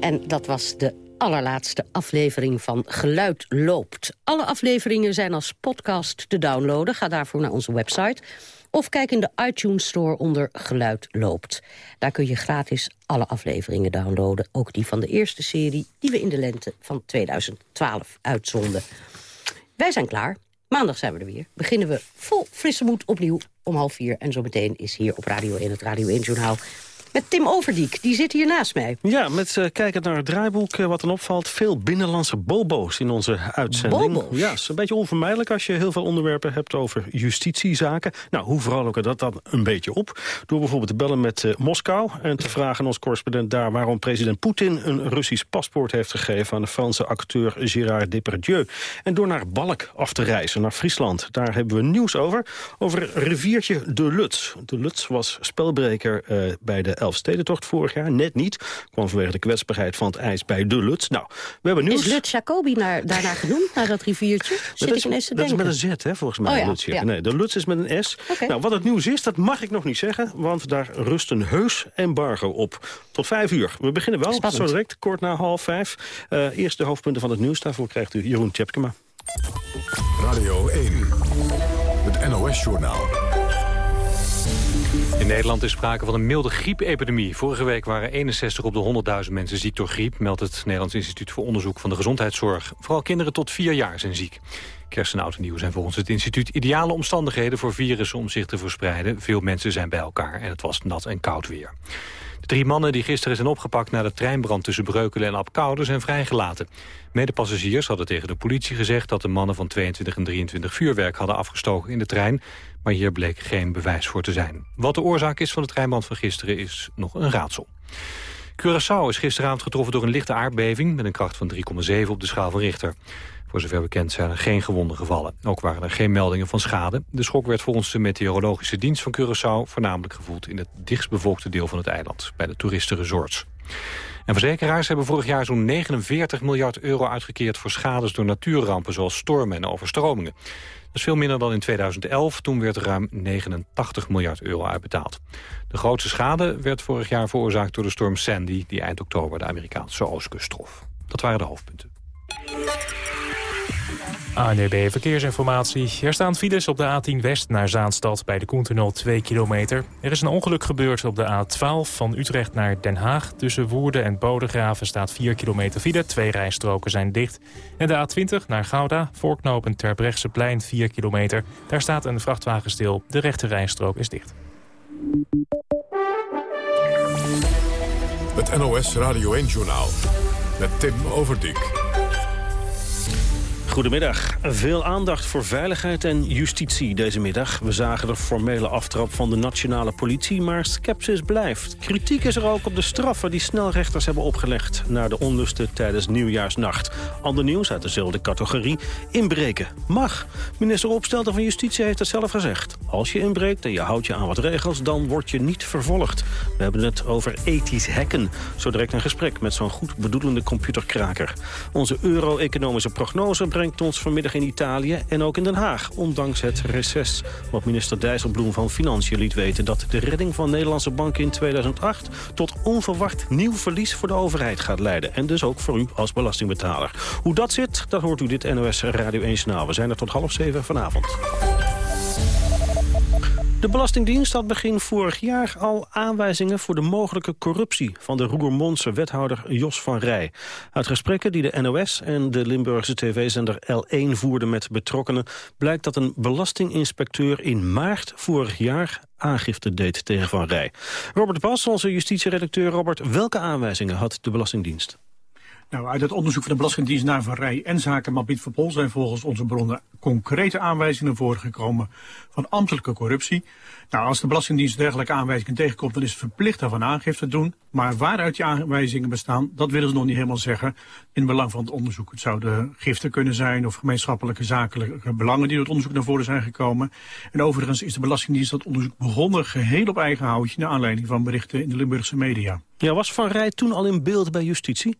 En dat was de allerlaatste aflevering van Geluid Loopt. Alle afleveringen zijn als podcast te downloaden. Ga daarvoor naar onze website. Of kijk in de iTunes Store onder Geluid Loopt. Daar kun je gratis alle afleveringen downloaden. Ook die van de eerste serie die we in de lente van 2012 uitzonden. Wij zijn klaar. Maandag zijn we er weer. Beginnen we vol frisse moed opnieuw om half vier. En zo meteen is hier op Radio 1 het Radio 1 Journaal met Tim Overdiek. Die zit hier naast mij.
Ja, met uh, kijkend naar het draaiboek, uh, wat dan opvalt... veel binnenlandse bobo's in onze uitzending.
Bobo's?
Ja, is een beetje onvermijdelijk als je heel veel onderwerpen hebt over justitiezaken. Nou, hoe verhaallijken dat dan een beetje op? Door bijvoorbeeld te bellen met uh, Moskou... en te vragen aan ons correspondent daar... waarom president Poetin een Russisch paspoort heeft gegeven... aan de Franse acteur Gérard Depardieu. En door naar Balk af te reizen, naar Friesland. Daar hebben we nieuws over. Over riviertje De Luts. De Luts was spelbreker bij de Elfstedentocht vorig jaar. Net niet. Kwam vanwege de kwetsbaarheid van het ijs bij de Luts. Nou, we hebben nieuws.
Is Lut Jacobi naar, daarnaar genoemd, naar dat riviertje? Zit
dat
ik ineens te
dat
denken.
is met een Z, hè, volgens mij.
Oh ja, ja.
Nee, de Luts is met een S. Nou, wat het nieuws is, dat mag ik nog niet zeggen. Want daar rust een heus embargo op. Tot vijf uur. We beginnen wel,
Spannend.
zo direct, kort na half vijf. Eh, eerst de hoofdpunten van het nieuws. Daarvoor krijgt u Jeroen Tjepkema.
Radio 1. Het NOS-journaal.
In Nederland is sprake van een milde griepepidemie. Vorige week waren 61 op de 100.000 mensen ziek door griep... meldt het Nederlands Instituut voor Onderzoek van de Gezondheidszorg. Vooral kinderen tot 4 jaar zijn ziek. Kerst en oud en nieuw zijn volgens het instituut ideale omstandigheden... voor virussen om zich te verspreiden. Veel mensen zijn bij elkaar en het was nat en koud weer. Drie mannen die gisteren zijn opgepakt na de treinbrand tussen Breukelen en Apkoude zijn vrijgelaten. Medepassagiers hadden tegen de politie gezegd dat de mannen van 22 en 23 vuurwerk hadden afgestoken in de trein, maar hier bleek geen bewijs voor te zijn. Wat de oorzaak is van de treinbrand van gisteren is nog een raadsel. Curaçao is gisteravond getroffen door een lichte aardbeving... met een kracht van 3,7 op de schaal van Richter. Voor zover bekend zijn er geen gewonden gevallen. Ook waren er geen meldingen van schade. De schok werd volgens de meteorologische dienst van Curaçao... voornamelijk gevoeld in het dichtstbevolkte deel van het eiland... bij de toeristenresorts. En verzekeraars hebben vorig jaar zo'n 49 miljard euro uitgekeerd... voor schades door natuurrampen zoals stormen en overstromingen. Dat is veel minder dan in 2011. Toen werd ruim 89 miljard euro uitbetaald. De grootste schade werd vorig jaar veroorzaakt door de storm Sandy... die eind oktober de Amerikaanse oostkust trof. Dat waren de hoofdpunten.
ANDB Verkeersinformatie. Er staan files op de A10 West naar Zaanstad bij de Koentunnel 2 kilometer. Er is een ongeluk gebeurd op de A12 van Utrecht naar Den Haag. Tussen Woerden en Bodegraven staat 4 kilometer file. Twee rijstroken zijn dicht. En de A20 naar Gouda, voorknopend Terbrechtseplein 4 kilometer. Daar staat een vrachtwagen stil. De rechte rijstrook is dicht.
Het NOS Radio 1-journaal met Tim Overdijk.
Goedemiddag. Veel aandacht voor veiligheid en justitie deze middag. We zagen de formele aftrap van de nationale politie, maar sceptisch blijft. Kritiek is er ook op de straffen die snelrechters hebben opgelegd... naar de onlusten tijdens Nieuwjaarsnacht. Ander nieuws uit dezelfde categorie. Inbreken mag. Minister Opstelten van Justitie heeft het zelf gezegd. Als je inbreekt en je houdt je aan wat regels, dan word je niet vervolgd. We hebben het over ethisch hacken. Zo direct een gesprek met zo'n goed bedoelende computerkraker. Onze euro-economische prognose brengt brengt ons vanmiddag in Italië en ook in Den Haag, ondanks het reces. Wat minister Dijsselbloem van Financiën liet weten dat de redding van Nederlandse banken in 2008 tot onverwacht nieuw verlies voor de overheid gaat leiden. En dus ook voor u als belastingbetaler. Hoe dat zit, dat hoort u dit NOS Radio 1 Journaal. We zijn er tot half zeven vanavond. De Belastingdienst had begin vorig jaar al aanwijzingen voor de mogelijke corruptie van de Roermondse wethouder Jos van Rij. Uit gesprekken die de NOS en de Limburgse tv-zender L1 voerden met betrokkenen blijkt dat een belastinginspecteur in maart vorig jaar aangifte deed tegen Van Rij. Robert Bas, onze justitieredacteur. Robert, welke aanwijzingen had de Belastingdienst?
Nou, uit het onderzoek van de Belastingdienst naar Van Rij en zaken Mabit Verpol zijn volgens onze bronnen concrete aanwijzingen voorgekomen van ambtelijke corruptie. Nou, als de Belastingdienst dergelijke aanwijzingen tegenkomt, dan is het verplicht daarvan aangifte te doen. Maar waaruit die aanwijzingen bestaan, dat willen ze nog niet helemaal zeggen in belang van het onderzoek. Het zouden giften kunnen zijn of gemeenschappelijke zakelijke belangen die door het onderzoek naar voren zijn gekomen. En overigens is de Belastingdienst dat onderzoek begonnen geheel op eigen houtje naar aanleiding van berichten in de Limburgse media.
Ja, was Van Rij toen al in beeld bij justitie?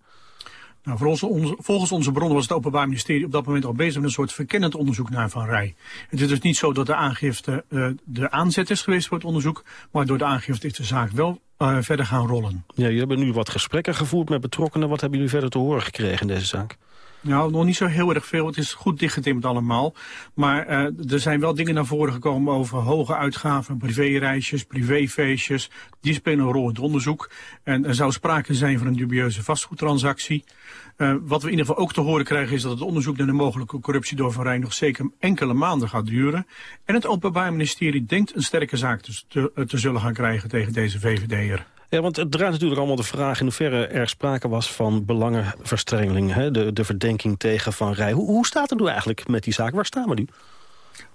Nou, onze, volgens onze bronnen was het Openbaar Ministerie op dat moment al bezig met een soort verkennend onderzoek naar Van Rij. Het is dus niet zo dat de aangifte uh, de aanzet is geweest voor het onderzoek, maar door de aangifte is de zaak wel uh, verder gaan rollen.
Ja, jullie hebben nu wat gesprekken gevoerd met betrokkenen. Wat hebben jullie verder te horen gekregen in deze zaak?
Nou, nog niet zo heel erg veel. Het is goed dichtgetimmerd allemaal. Maar uh, er zijn wel dingen naar voren gekomen over hoge uitgaven, privéreisjes, privéfeestjes. Die spelen een rol in het onderzoek. En er zou sprake zijn van een dubieuze vastgoedtransactie. Uh, wat we in ieder geval ook te horen krijgen is dat het onderzoek naar de mogelijke corruptie door Van Rijn nog zeker enkele maanden gaat duren. En het Openbaar Ministerie denkt een sterke zaak te, te, te zullen gaan krijgen tegen deze VVD'er.
Ja, want het draait natuurlijk allemaal de vraag in hoeverre er sprake was van belangenverstrengeling. Hè? De, de verdenking tegen Van Rij. Hoe, hoe staat het nu eigenlijk met die zaak? Waar staan we nu?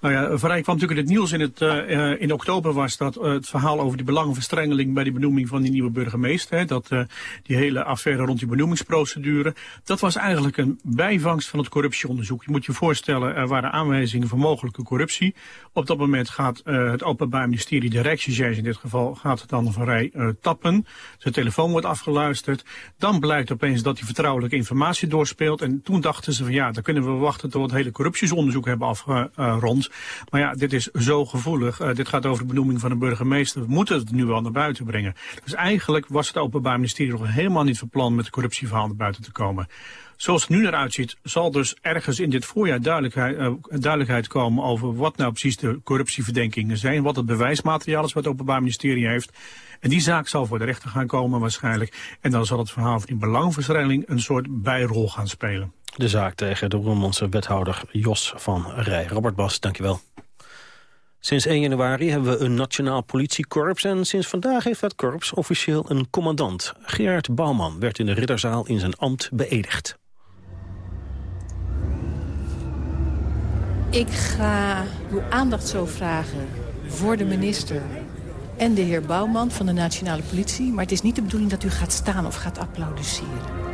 Nou ja, Vrij kwam natuurlijk in het nieuws in, het, uh, in oktober was dat uh, het verhaal over die belangenverstrengeling bij die benoeming van die nieuwe burgemeester. Hè, dat die hele affaire rond die benoemingsprocedure. Dat was eigenlijk een bijvangst van het corruptieonderzoek. Je moet je voorstellen, er waren aanwijzingen van mogelijke corruptie. Op dat moment gaat het Openbaar Ministerie, de Rijksjustitie in dit geval, gaat het dan Van Rij tappen. Zijn telefoon wordt afgeluisterd. Dan blijkt opeens dat hij vertrouwelijke informatie doorspeelt. En toen dachten ze van ja, dan kunnen we wachten tot we het hele corruptiesonderzoek hebben afgerond. Maar ja, dit is zo gevoelig. Uh, dit gaat over de benoeming van een burgemeester. We moeten het nu wel naar buiten brengen. Dus eigenlijk was het Openbaar Ministerie nog helemaal niet van plan met de corruptieverhaal naar buiten te komen. Zoals het nu eruit ziet, zal dus ergens in dit voorjaar duidelijkheid, uh, duidelijkheid komen over wat nou precies de corruptieverdenkingen zijn. Wat het bewijsmateriaal is wat het Openbaar Ministerie heeft. En die zaak zal voor de rechter gaan komen waarschijnlijk. En dan zal het verhaal van die belangverstrengeling een soort bijrol gaan spelen.
De zaak tegen de Roermondse wethouder Jos van Rij. Robert Bas, dankjewel. Sinds 1 januari hebben we een nationaal politiekorps... en sinds vandaag heeft dat korps officieel een commandant. Gerard Bouwman werd in de Ridderzaal in zijn ambt beëdigd.
Ik ga uw aandacht zo vragen voor de minister en de heer Bouwman van de Nationale Politie. Maar het is niet de bedoeling dat u gaat staan of gaat applaudisseren.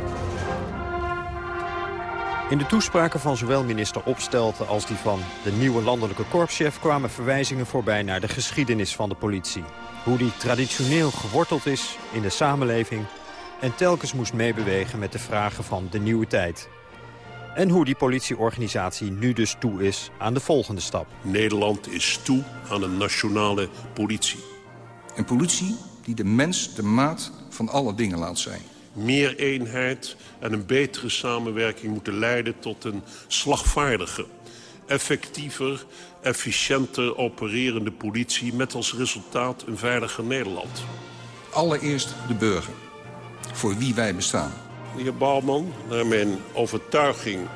In de toespraken van zowel minister Opstelten als die van de nieuwe landelijke korpschef... kwamen verwijzingen voorbij naar de geschiedenis van de politie. Hoe die traditioneel geworteld is in de samenleving... en telkens moest meebewegen met de vragen van de nieuwe tijd. En hoe die politieorganisatie nu dus toe is aan de volgende stap.
Nederland is toe aan een nationale politie.
Een politie die de mens de maat van alle dingen laat zijn.
Meer eenheid en een betere samenwerking moeten leiden tot een slagvaardige, effectiever, efficiënter opererende politie... met als resultaat een veiliger Nederland.
Allereerst de burger, voor wie wij bestaan.
De heer Bouwman, naar mijn overtuiging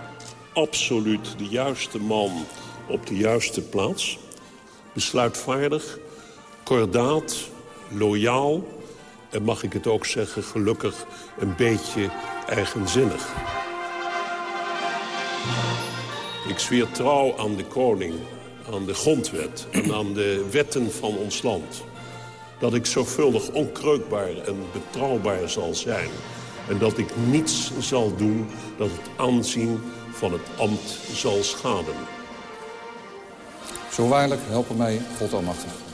absoluut de juiste man op de juiste plaats. Besluitvaardig, kordaat, loyaal en mag ik het ook zeggen, gelukkig een beetje eigenzinnig. Ik zweer trouw aan de koning, aan de grondwet en aan de wetten van ons land. Dat ik zorgvuldig onkreukbaar en betrouwbaar zal zijn. En dat ik niets zal doen dat het aanzien van het ambt zal schaden.
Zo waarlijk helpen mij God Almachtig.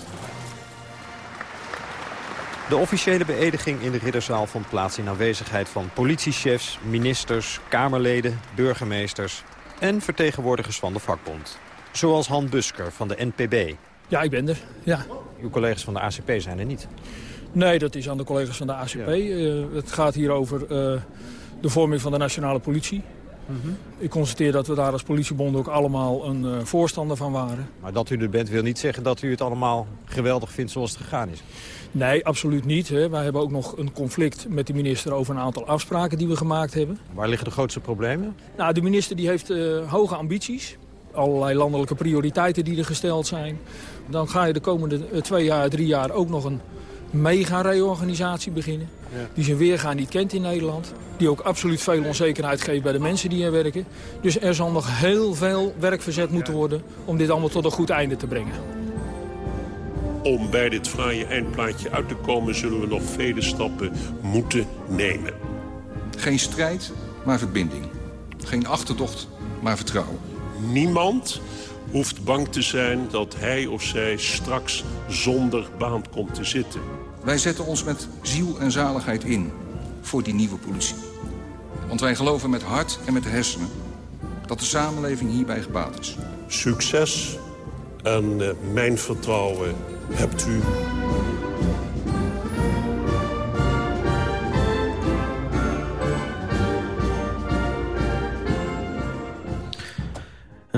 De officiële beëdiging in de Ridderzaal vond plaats in aanwezigheid van politiechefs, ministers, kamerleden, burgemeesters en vertegenwoordigers van de vakbond. Zoals Han Busker van de NPB.
Ja, ik ben er, ja.
Uw collega's van de ACP zijn er niet.
Nee, dat is aan de collega's van de ACP. Eh, het gaat hier over uh, de vorming van de nationale politie. Mhm. Ik constateer dat we daar als politiebond ook allemaal een uh, voorstander van waren.
Maar dat u er bent wil niet zeggen dat u het allemaal geweldig vindt zoals het gegaan is.
Nee, absoluut niet. Hè. Wij hebben ook nog een conflict met de minister over een aantal afspraken die we gemaakt hebben.
Waar liggen de grootste problemen?
Nou, de minister die heeft uh, hoge ambities. Allerlei landelijke prioriteiten die er gesteld zijn. Dan ga je de komende uh, twee jaar, drie jaar ook nog een mega-reorganisatie beginnen. Ja. Die zijn weergaan niet kent in Nederland. Die ook absoluut veel onzekerheid geeft bij de mensen die er werken. Dus er zal nog heel veel werk verzet moeten worden om dit allemaal tot een goed einde te brengen.
Om bij dit fraaie eindplaatje uit te komen zullen we nog vele stappen moeten nemen.
Geen strijd, maar verbinding. Geen achterdocht, maar vertrouwen.
Niemand hoeft bang te zijn dat hij of zij straks zonder baan komt te zitten.
Wij zetten ons met ziel en zaligheid in voor die nieuwe politie. Want wij geloven met hart en met hersenen dat de samenleving hierbij gebaat is.
Succes en uh, mijn vertrouwen hebt u.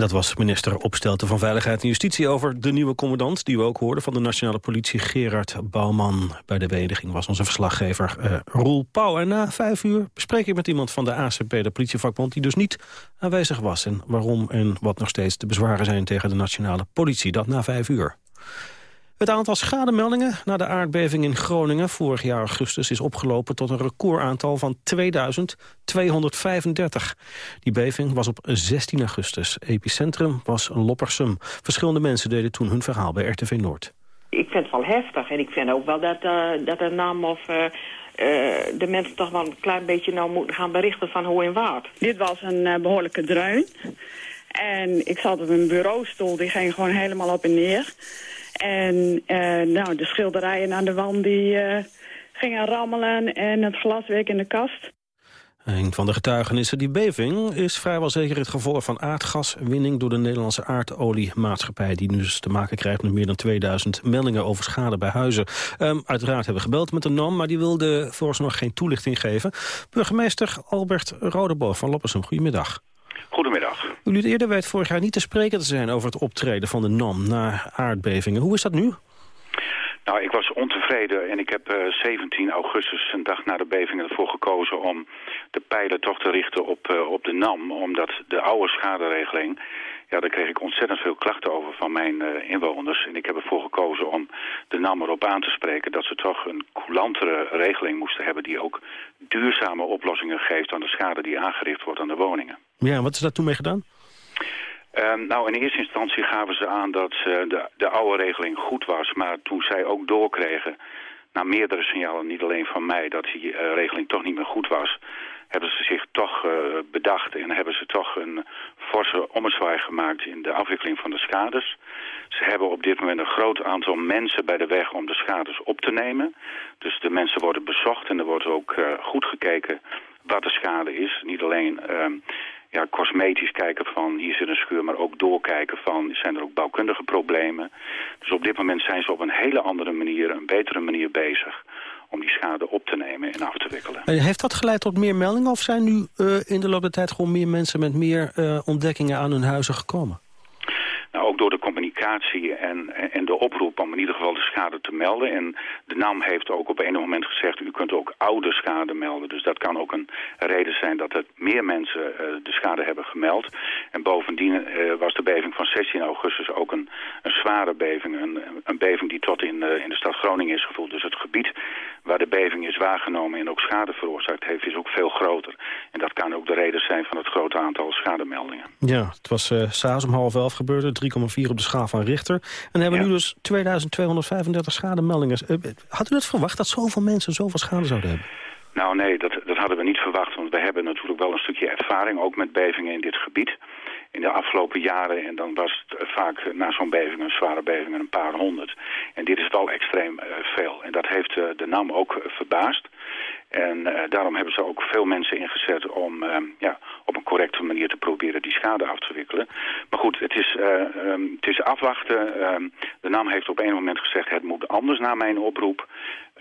En dat was minister Opstelten van Veiligheid en Justitie over de nieuwe commandant... die we ook hoorden van de nationale politie, Gerard Bouwman. Bij de beëdiging was onze verslaggever uh, Roel Pauw. En na vijf uur bespreek ik met iemand van de ACP, de politievakbond... die dus niet aanwezig was. En waarom en wat nog steeds de bezwaren zijn tegen de nationale politie. Dat na vijf uur. Het aantal schademeldingen na de aardbeving in Groningen vorig jaar augustus is opgelopen tot een recordaantal van 2235. Die beving was op 16 augustus. Epicentrum was Loppersum. Verschillende mensen deden toen hun verhaal bij RTV Noord.
Ik vind het wel heftig en ik vind ook wel dat, uh, dat de naam of... Uh... Uh, de mensen toch wel een klein beetje nou moeten gaan berichten van hoe en wat.
Dit was een uh, behoorlijke dreun. En ik zat op een bureaustoel, die ging gewoon helemaal op en neer. En uh, nou, de schilderijen aan de wand die uh, gingen rammelen en het glaswerk in de kast.
Een van de getuigenissen die beving is vrijwel zeker het gevolg van aardgaswinning door de Nederlandse aardoliemaatschappij die nu dus te maken krijgt met meer dan 2000 meldingen over schade bij huizen. Um, uiteraard hebben we gebeld met de NAM, maar die wilde vooralsnog geen toelichting geven. Burgemeester Albert Rodeboog van Loppersum, goedemiddag.
Goedemiddag.
U liet eerder weet vorig jaar niet te spreken te zijn over het optreden van de NAM na aardbevingen. Hoe is dat nu?
Nou, ik was ontevreden en ik heb uh, 17 augustus, een dag na de beving, ervoor gekozen om de pijlen toch te richten op, uh, op de NAM. Omdat de oude schaderegeling ja, daar kreeg ik ontzettend veel klachten over van mijn eh, inwoners. En ik heb ervoor gekozen om de NAM erop aan te spreken... dat ze toch een coulantere regeling moesten hebben... die ook duurzame oplossingen geeft aan de schade die aangericht wordt aan de woningen.
Ja, wat is daar toen mee gedaan?
Um, nou, in eerste instantie gaven ze aan dat uh, de, de oude regeling goed was. Maar toen zij ook doorkregen, na meerdere signalen, niet alleen van mij... dat die uh, regeling toch niet meer goed was hebben ze zich toch uh, bedacht en hebben ze toch een forse ommezwaai gemaakt in de afwikkeling van de schades. Ze hebben op dit moment een groot aantal mensen bij de weg om de schades op te nemen. Dus de mensen worden bezocht en er wordt ook uh, goed gekeken wat de schade is. Niet alleen uh, ja, cosmetisch kijken van hier zit een scheur, maar ook doorkijken van zijn er ook bouwkundige problemen. Dus op dit moment zijn ze op een hele andere manier, een betere manier bezig om die schade op te nemen en af te wikkelen.
Heeft dat geleid tot meer meldingen of zijn nu uh, in de loop der tijd gewoon meer mensen met meer uh, ontdekkingen aan hun huizen gekomen?
Nou, ook door de communicatie en, en de oproep om in ieder geval de schade te melden. En de NAM heeft ook op een moment gezegd, u kunt ook oude schade melden. Dus dat kan ook een reden zijn dat er meer mensen uh, de schade hebben gemeld. En bovendien uh, was de beving van 16 augustus ook een, een zware beving. Een, een beving die tot in, uh, in de stad Groningen is gevoeld. Dus het gebied waar de beving is waargenomen en ook schade veroorzaakt heeft, is ook veel groter. En dat kan ook de reden zijn van het grote aantal schademeldingen.
Ja, het was s'avonds om half elf gebeurd, 3,4 op de schaal van Richter. En dan hebben we ja. nu dus 2235 schademeldingen. Uh, had u het verwacht dat zoveel mensen zoveel schade zouden hebben?
Nou nee, dat, dat hadden we niet verwacht, want we hebben natuurlijk wel een stukje ervaring, ook met bevingen in dit gebied in de afgelopen jaren. En dan was het vaak na zo'n beving, een zware beving, een paar honderd. En dit is wel extreem veel. En dat heeft de NAM ook verbaasd. En uh, daarom hebben ze ook veel mensen ingezet om uh, ja, op een correcte manier te proberen die schade af te wikkelen. Maar goed, het is, uh, um, het is afwachten. de NAM heeft op een moment gezegd het moet anders na mijn oproep.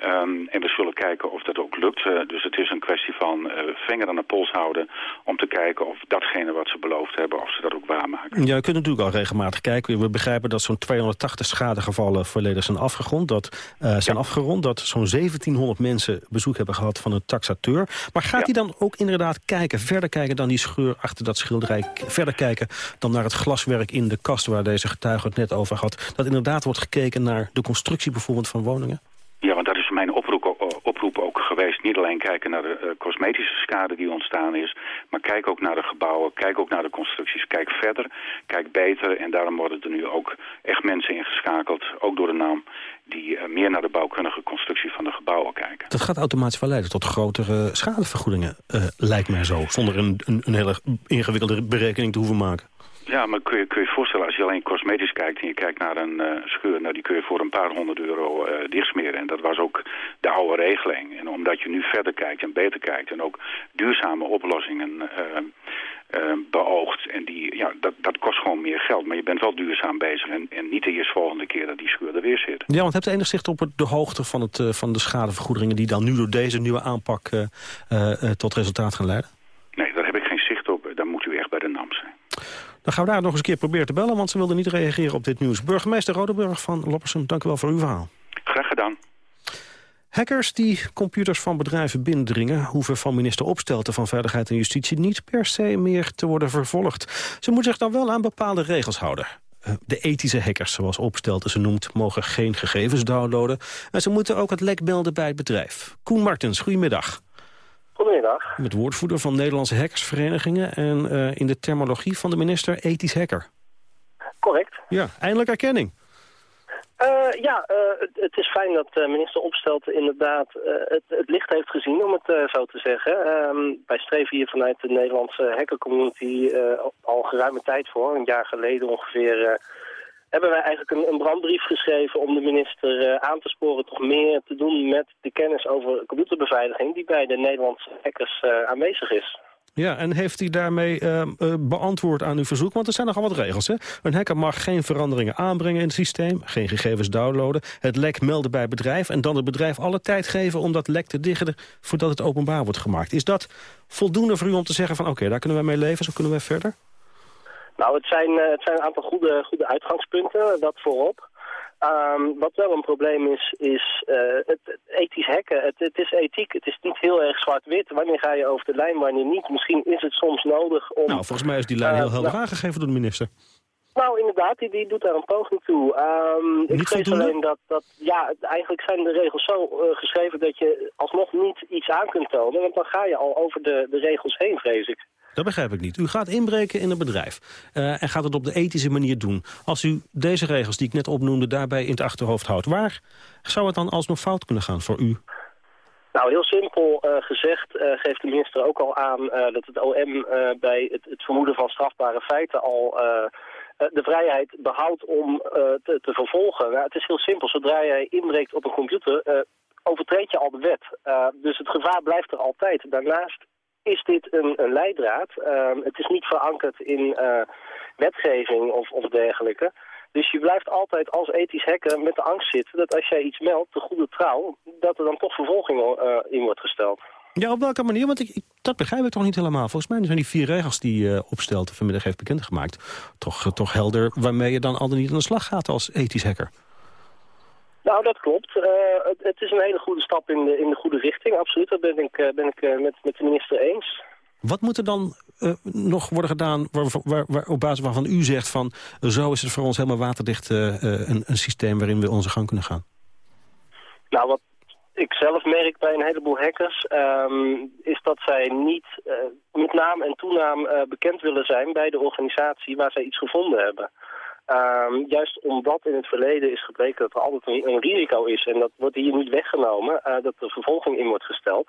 Um, en we zullen kijken of dat ook lukt. Uh, dus het is een kwestie van uh, vinger aan de pols houden... om te kijken of datgene wat ze beloofd hebben, of ze dat ook waarmaken.
Ja, we kunnen natuurlijk al regelmatig kijken. We begrijpen dat zo'n 280 schadegevallen volledig zijn afgerond. Dat uh, zijn ja. afgerond, dat zo'n 1700 mensen bezoek hebben gehad van een taxateur. Maar gaat hij ja. dan ook inderdaad kijken, verder kijken dan die scheur achter dat schilderij... verder kijken dan naar het glaswerk in de kast waar deze getuige het net over had... dat inderdaad wordt gekeken naar de constructie bijvoorbeeld van woningen?
Ja, want dat oproep, ook geweest. Niet alleen kijken naar de uh, cosmetische schade die ontstaan is... maar kijk ook naar de gebouwen, kijk ook naar de constructies. Kijk verder, kijk beter. En daarom worden er nu ook echt mensen ingeschakeld, ook door de naam... die uh, meer naar de bouwkundige constructie van de gebouwen kijken.
Dat gaat automatisch wel leiden tot grotere schadevergoedingen, uh, lijkt mij zo. Zonder een, een, een hele ingewikkelde berekening te hoeven maken.
Ja, maar kun je kun je voorstellen, als je alleen cosmetisch kijkt en je kijkt naar een uh, scheur, nou die kun je voor een paar honderd euro uh, dichtsmeren. En dat was ook de oude regeling. En omdat je nu verder kijkt en beter kijkt en ook duurzame oplossingen uh, beoogt. En die, ja, dat, dat kost gewoon meer geld. Maar je bent wel duurzaam bezig en, en niet de eerstvolgende keer dat die scheur er weer zit.
Ja, want hebt enig zicht op de hoogte van, het, van de schadevergoedingen die dan nu door deze nieuwe aanpak tot resultaat gaan leiden?
Nee, daar heb ik geen zicht op. Dan moet u echt bij de NAM zijn.
Dan gaan we daar nog eens een keer proberen te bellen, want ze wilden niet reageren op dit nieuws. Burgemeester Rodeburg van Loppersum, dank u wel voor uw verhaal.
Graag gedaan.
Hackers die computers van bedrijven binnendringen... hoeven van minister Opstelten van Veiligheid en Justitie niet per se meer te worden vervolgd. Ze moeten zich dan wel aan bepaalde regels houden. De ethische hackers, zoals Opstelten ze noemt, mogen geen gegevens downloaden. En ze moeten ook het lek melden bij het bedrijf. Koen Martens, goedemiddag.
Goedemiddag.
Met woordvoerder van Nederlandse hackersverenigingen... en uh, in de terminologie van de minister ethisch hacker.
Correct.
Ja, eindelijk erkenning.
Uh, ja, uh, het, het, is fijn dat minister Opstelten inderdaad het, het, licht heeft gezien, om het zo te zeggen. Um, wij streven hier vanuit de Nederlandse hackercommunity al geruime tijd voor. Een jaar geleden ongeveer hebben wij eigenlijk een, een, brandbrief geschreven om de minister uh, aan te sporen toch meer te doen met de kennis over computerbeveiliging die bij de Nederlandse hackers uh, aanwezig is.
Ja, en heeft hij daarmee uh, beantwoord aan uw verzoek? Want er zijn nogal wat regels, hè? Een hacker mag geen veranderingen aanbrengen in het systeem, geen gegevens downloaden, het lek melden bij bedrijf en dan het bedrijf alle tijd geven om dat lek te dichten voordat het openbaar wordt gemaakt. Is dat voldoende voor u om te zeggen van oké, daar kunnen wij mee leven, zo kunnen wij verder?
Nou, het zijn, uh, het zijn een aantal goede, goede uitgangspunten, dat voorop. Um, wat wel een probleem is, is uh, het, het, ethisch hacken. Het, het, is ethiek, het is niet heel erg zwart-wit. Wanneer ga je over de lijn, wanneer niet? Misschien is het soms nodig om...
Nou, volgens mij is die lijn uh, heel helder nou, aangegeven door de minister.
Nou, inderdaad, die, die doet daar een poging toe. Um, ik vrees alleen dat, dat, ja, eigenlijk zijn de regels zo uh, geschreven dat je alsnog niet iets aan kunt tonen. Want dan ga je al over de, de regels heen, vrees ik.
Dat begrijp ik niet. U gaat inbreken in een bedrijf uh, en gaat het op de ethische manier doen. Als u deze regels die ik net opnoemde daarbij in het achterhoofd houdt... waar zou het dan alsnog fout kunnen gaan voor u?
Nou, heel simpel uh, gezegd uh, geeft de minister ook al aan dat het OM bij het, het, vermoeden van strafbare feiten al de vrijheid behoudt om te, te, vervolgen. Nou, het is heel simpel. Zodra jij inbreekt op een computer, overtreed je al de wet. dus het gevaar blijft er altijd. Daarnaast is dit een, een leidraad. Ehm, het is niet verankerd in wetgeving of, of dergelijke. Dus je blijft altijd als ethisch hacker met de angst zitten dat als jij iets meldt, de goede trouw, dat er dan toch vervolging uh, in wordt gesteld.
Ja, op welke manier? Want ik, dat begrijp ik toch niet helemaal. Volgens mij zijn die vier regels die uh, Opstelten vanmiddag heeft bekendgemaakt... Toch, uh, toch helder waarmee je dan al dan niet aan de slag gaat als ethisch hacker.
Nou, dat klopt. Uh, het, het, is een hele goede stap in de, in de goede richting, absoluut. Dat ben ik, ben ik met, met de minister eens.
Wat moet er dan uh, nog worden gedaan waar, waar, waar, op basis waarvan u zegt van... zo is het voor ons helemaal waterdicht een, een, systeem waarin we onze gang kunnen gaan?
Nou, wat ik zelf merk bij een heleboel hackers... Um, is dat zij niet met naam en toenaam bekend willen zijn bij de organisatie waar zij iets gevonden hebben. Um, juist omdat in het verleden is gebleken dat er altijd een, risico is... en dat wordt hier niet weggenomen, dat er vervolging in wordt gesteld...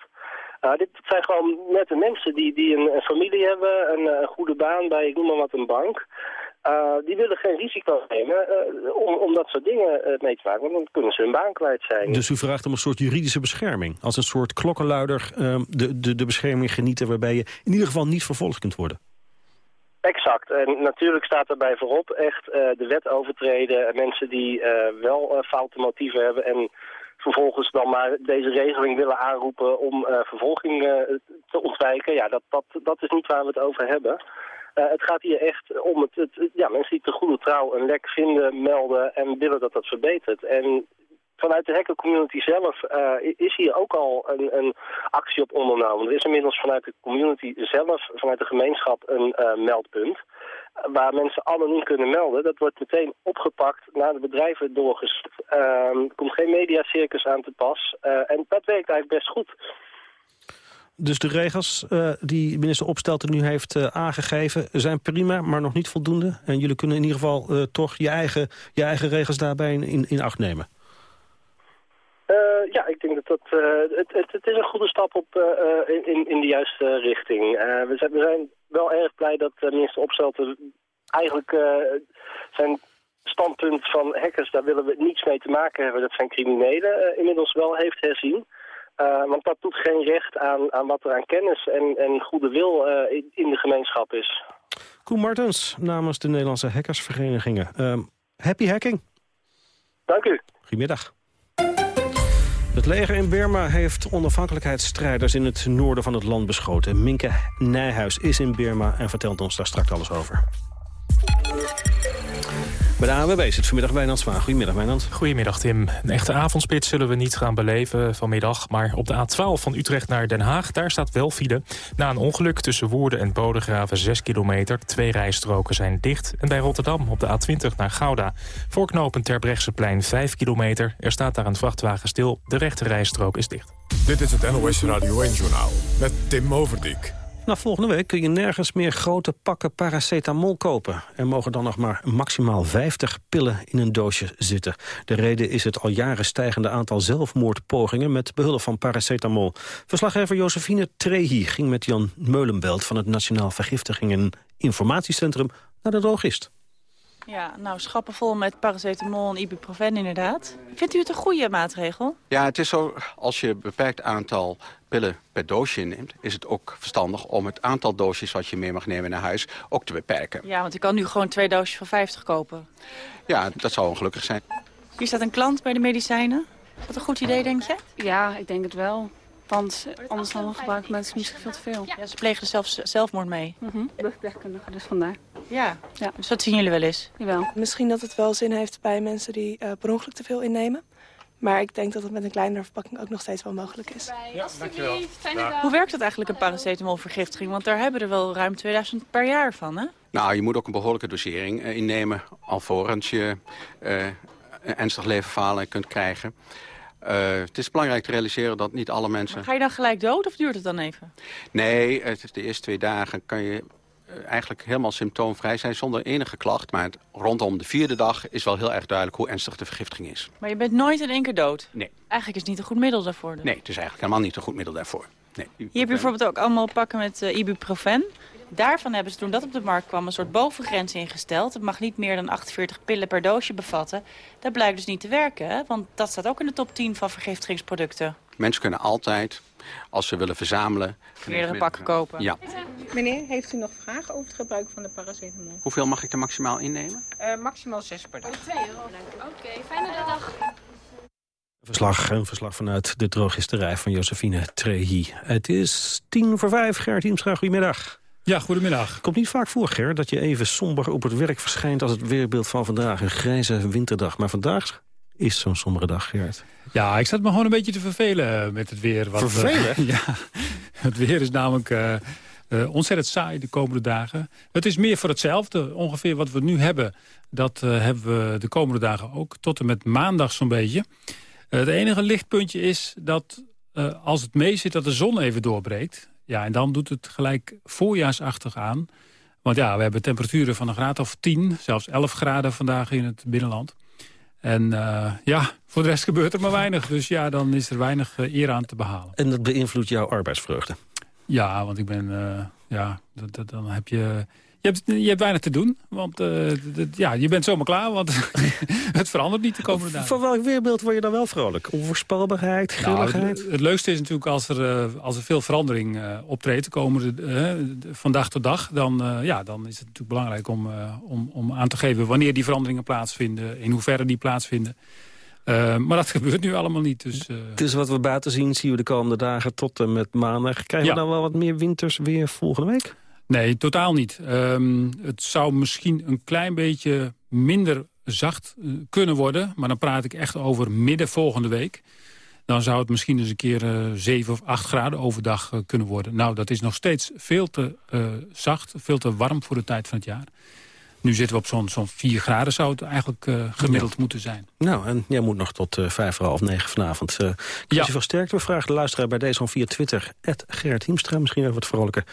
Uh, dit zijn gewoon nette mensen die, die een, een familie hebben, een, een, goede baan bij, ik noem maar wat, een bank. Die willen geen risico nemen om, om dat soort dingen mee te maken, want dan kunnen ze hun baan kwijt zijn.
Dus u vraagt om een soort juridische bescherming? Als een soort klokkenluider ehm, de, de, de bescherming genieten waarbij je in ieder geval niet vervolgd kunt worden?
Exact. En natuurlijk staat erbij voorop echt de wet overtreden. Mensen die wel foute motieven hebben en vervolgens dan maar deze regeling willen aanroepen om vervolging te ontwijken. Ja, dat, dat, dat is niet waar we het over hebben. Het gaat hier echt om het, het, ja, mensen die te goede trouw een lek vinden, melden en willen dat dat verbetert. En vanuit de hackercommunity zelf is hier ook al een, een, actie op ondernomen. Er is inmiddels vanuit de community zelf, vanuit de gemeenschap, een meldpunt waar mensen anoniem kunnen melden. Dat wordt meteen opgepakt, naar de bedrijven doorgezet. Uh, er komt geen mediacircus aan te pas. En dat werkt eigenlijk best goed.
Dus de regels die minister Opstelten nu heeft aangegeven... zijn prima, maar nog niet voldoende. En jullie kunnen in ieder geval toch je eigen, je eigen regels daarbij in, in acht nemen.
Ja, ik denk dat dat... Het, het, het, is een goede stap op, in, in de juiste richting. we, zijn, we zijn wel erg blij dat minister Opstelten eigenlijk zijn standpunt van hackers, daar willen we niets mee te maken hebben. Dat zijn criminelen, inmiddels wel heeft herzien. Want dat doet geen recht aan, aan wat er aan kennis en, en goede wil in, in, de gemeenschap is.
Koen Martens namens de Nederlandse hackersverenigingen. Uh, happy hacking.
Dank u.
Goedemiddag. Het leger in Burma heeft onafhankelijkheidsstrijders in het noorden van het land beschoten. Minke Nijhuis is in Burma en vertelt ons daar straks alles over. Bij de ANWB is het vanmiddag Wijnand Zwaan. Goedemiddag Wijnand.
Goedemiddag Tim. Een echte avondspit zullen we niet gaan beleven vanmiddag. Maar op de A12 van Utrecht naar Den Haag, daar staat wel file. Na een ongeluk tussen Woerden en Bodegraven 6 kilometer. Twee rijstroken zijn dicht. En bij Rotterdam op de A20 naar Gouda. Voorknopend Terbrechtseplein 5 kilometer. Er staat daar een vrachtwagen stil. De rechte rijstrook is dicht.
Dit is het NOS Radio 1-journaal met Tim Overdijk.
Na volgende week kun je nergens meer grote pakken paracetamol kopen. Er mogen dan nog maar maximaal 50 pillen in een doosje zitten. De reden is het al jaren stijgende aantal zelfmoordpogingen... met behulp van paracetamol. Verslaggever Josephine Trehi ging met Jan Meulenbelt... van het Nationaal Vergiftigingen Informatiecentrum naar de drogist.
Ja, nou, schappen vol met paracetamol en ibuprofen inderdaad. Vindt u het een goede maatregel?
Ja, het is zo, als je een beperkt aantal pillen per doosje neemt... is het ook verstandig om het aantal doosjes wat je mee mag nemen naar huis ook te beperken.
Ja, want ik kan nu gewoon twee doosjes van 50 kopen.
Ja, dat zou ongelukkig zijn.
Hier staat een klant bij de medicijnen. Is dat een goed idee, denk je?
Ja, ik denk het wel. Want anders dan gebruiken mensen misschien veel te veel.
Ja, ze plegen er zelfs zelfmoord mee.
Mm -hmm. dus vandaar.
Ja. ja, dus dat zien jullie wel eens?
Jawel.
Misschien dat het wel zin heeft bij mensen die uh, per ongeluk te veel innemen. Maar ik denk dat het met een kleinere verpakking ook nog steeds wel mogelijk is.
Ja, dankjewel. Hoe werkt het eigenlijk, een paracetamolvergiftiging? Want daar hebben er wel ruim 2000 per jaar van, hè?
Nou, je moet ook een behoorlijke dosering uh, innemen... alvorens je uh, een ernstig levenfalen kunt krijgen. Uh, het is belangrijk te realiseren dat niet alle mensen...
Maar ga je dan gelijk dood of duurt het dan even?
Nee, het is de eerste twee dagen kan je eigenlijk helemaal symptoomvrij zijn zonder enige klacht. Maar rondom de vierde dag is wel heel erg duidelijk hoe ernstig de vergiftiging is.
Maar je bent nooit in één keer dood?
Nee.
Eigenlijk is het niet een goed middel daarvoor?
Dus. Nee, het is eigenlijk helemaal niet een goed middel daarvoor. Nee,
Hier heb je bijvoorbeeld ook allemaal pakken met uh, ibuprofen. Daarvan hebben ze toen dat op de markt kwam een soort bovengrens ingesteld. Het mag niet meer dan 48 pillen per doosje bevatten. Dat blijkt dus niet te werken, want dat staat ook in de top 10 van vergiftigingsproducten.
Mensen kunnen altijd, als ze willen verzamelen...
Meerdere pakken kopen.
Ja.
Meneer, heeft u nog vragen over het gebruik van de paracetamol?
Hoeveel mag ik er maximaal innemen?
Uh, maximaal zes per dag. 2 euro. Oké, fijne dag.
Verslag, een verslag vanuit de drogisterij van Josephine Trehi. Het is tien voor vijf. Gert Hiemstra, goedemiddag.
Ja, goedemiddag.
Komt niet vaak voor, Ger, dat je even somber op het werk verschijnt... als het weerbeeld van vandaag, een grijze winterdag. Maar vandaag is zo'n sombere dag, Gert.
Ja, ik zat me gewoon een beetje te vervelen met het weer.
Wat, vervelen?
Uh, ja, het weer is namelijk uh, uh, ontzettend saai de komende dagen. Het is meer voor hetzelfde. Ongeveer wat we nu hebben, dat hebben we de komende dagen ook. Tot en met maandag zo'n beetje. het enige lichtpuntje is dat als het mee zit dat de zon even doorbreekt. Ja, en dan doet het gelijk voorjaarsachtig aan. Want ja, we hebben temperaturen van een graad of 10, zelfs 11 graden vandaag in het binnenland. En uh, ja, voor de rest gebeurt er maar weinig. Dus ja, dan is er weinig uh, eer aan te behalen.
En dat beïnvloedt jouw arbeidsvreugde?
Ja, want ik ben... Uh, ja, dat, dat, dan heb je... Je hebt, je hebt weinig te doen, want uh, ja, je bent zomaar klaar, want het verandert niet de komende dagen.
Voor welk weerbeeld word je dan wel vrolijk? Onvoorspelbaarheid, grilligheid?
Nou, het, het, leukste is natuurlijk als er, uh, als er veel verandering uh, optreedt de komende, van dag tot dag. Dan, ja, dan is het natuurlijk belangrijk om, om, om aan te geven wanneer die veranderingen plaatsvinden, in hoeverre die plaatsvinden. maar dat gebeurt nu allemaal niet. Dus,
Dus wat we buiten zien, zien we de komende dagen tot en met maandag. Krijgen ja. we dan wel wat meer winters weer volgende week?
Nee, totaal niet. Um, het zou misschien een klein beetje minder zacht uh, kunnen worden. Maar dan praat ik echt over midden volgende week. Dan zou het misschien eens een keer uh, 7 of 8 graden overdag uh, kunnen worden. Nou, dat is nog steeds veel te zacht, veel te warm voor de tijd van het jaar. Nu zitten we op zo'n zo'n 4 graden, zou het eigenlijk uh, gemiddeld ja. moeten zijn.
Nou, en jij moet nog tot uh, vijf voor half negen vanavond. Uh, ja. je van sterkte. We vragen de luisteraar bij deze via Twitter. Gerrit Hiemstra, misschien even wat vrolijke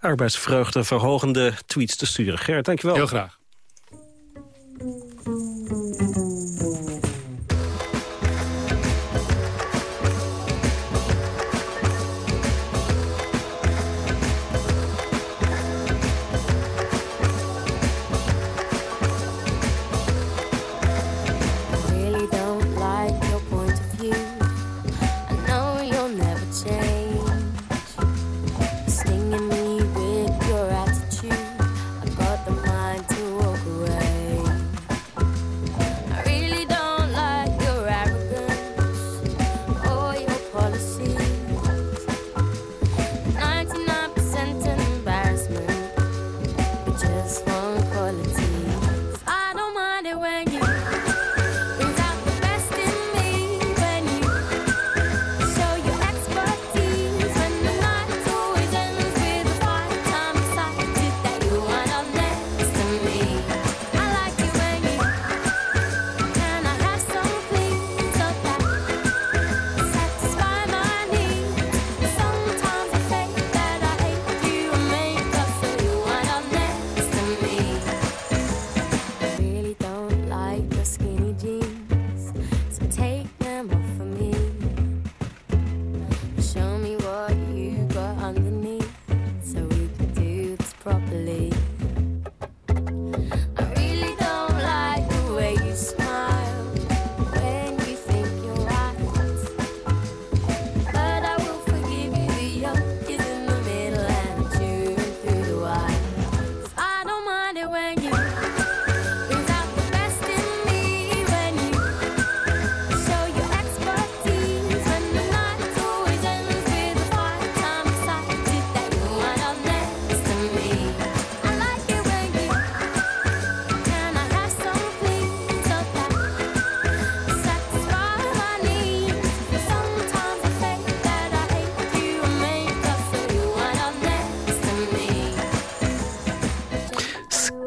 arbeidsvreugde verhogende tweets te sturen. Gerrit, dankjewel.
Heel graag.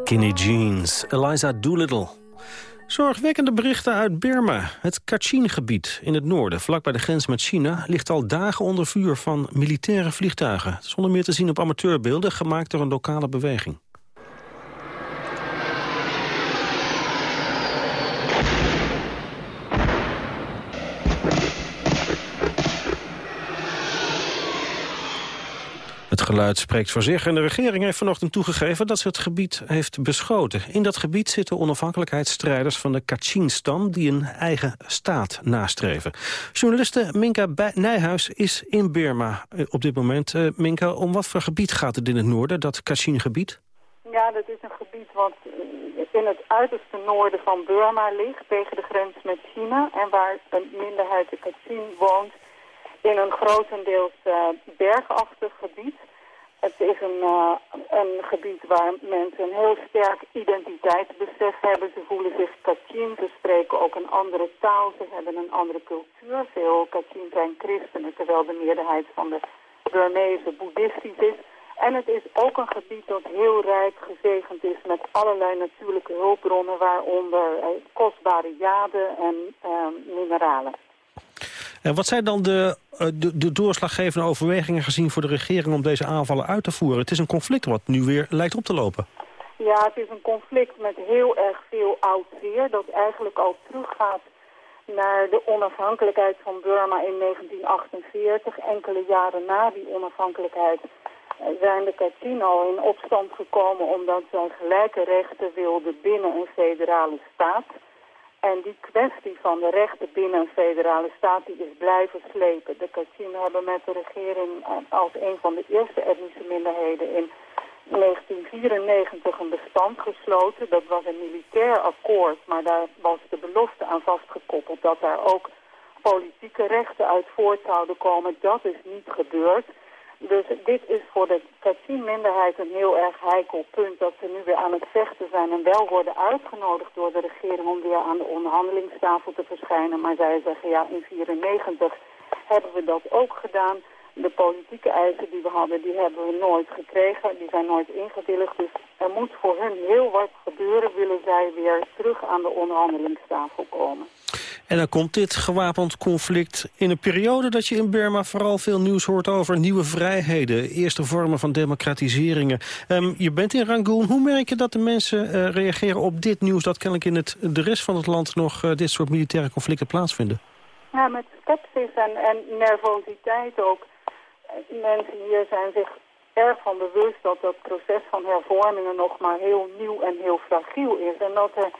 Skinny Jeans, Eliza Doolittle. Zorgwekkende berichten uit Burma. Het Kachin-gebied in het noorden, vlak bij de grens met China... ligt al dagen onder vuur van militaire vliegtuigen. Zonder meer te zien op amateurbeelden, gemaakt door een lokale beweging. Geluid spreekt voor zich en de regering heeft vanochtend toegegeven dat ze het gebied heeft beschoten. In dat gebied zitten onafhankelijkheidsstrijders van de Kachin-stam die een eigen staat nastreven. Journaliste Minka Nijhuis is in Burma eh, op dit moment. Uh, Minka, om wat voor gebied gaat het in het noorden, dat Kachin-gebied?
Ja, dat is een gebied wat in het uiterste noorden van Burma ligt, tegen de grens met China. En waar een minderheid de Kachin woont in een grotendeels bergachtig gebied. Het is een, uh, een gebied waar mensen een heel sterk identiteitsbesef hebben. Ze voelen zich Kachin, ze spreken ook een andere taal, ze hebben een andere cultuur. Veel Kachin zijn christenen, terwijl de meerderheid van de Burmezen boeddhistisch is. En het is ook een gebied dat heel rijk gezegend is met allerlei natuurlijke hulpbronnen, waaronder uh, kostbare jaden en mineralen.
Wat zijn dan de, eh, de, de, doorslaggevende overwegingen gezien voor de regering om deze aanvallen uit te voeren? Het is een conflict wat nu weer lijkt op te lopen.
Ja, het is een conflict met heel erg veel oud zeer dat eigenlijk al teruggaat naar de onafhankelijkheid van Burma in 1948. Enkele jaren na die onafhankelijkheid eh, zijn de al in opstand gekomen omdat zij gelijke rechten wilden binnen een federale staat. En die kwestie van de rechten binnen een federale staat die is blijven slepen. De Kachin hebben met de regering eh, als een van de eerste etnische minderheden in 1994 een bestand gesloten. Dat was een militair akkoord, maar daar was de belofte aan vastgekoppeld dat daar ook politieke rechten uit voort zouden komen. Dat is niet gebeurd. Dus dit is voor de Kachin-minderheid een heel erg heikel punt... dat ze nu weer aan het vechten zijn en wel worden uitgenodigd door de regering... om weer aan de onderhandelingstafel te verschijnen. Maar zij zeggen, ja, in 1994 hebben we dat ook gedaan. De politieke eisen die we hadden, die hebben we nooit gekregen. Die zijn nooit ingewilligd. Dus er moet voor hen heel wat gebeuren... willen zij weer terug aan de onderhandelingstafel komen.
En dan komt dit gewapend conflict in een periode dat je in Burma vooral veel nieuws hoort over nieuwe vrijheden, eerste vormen van democratiseringen. Um, je bent in Rangoon. Hoe merk je dat de mensen uh, reageren op dit nieuws dat kennelijk in het, de rest van het land nog uh, dit soort militaire conflicten plaatsvinden?
Ja, met sceptisch en, en nervositeit ook. Mensen hier zijn zich erg van bewust dat dat proces van hervormingen nog maar heel nieuw en heel fragiel is. En dat er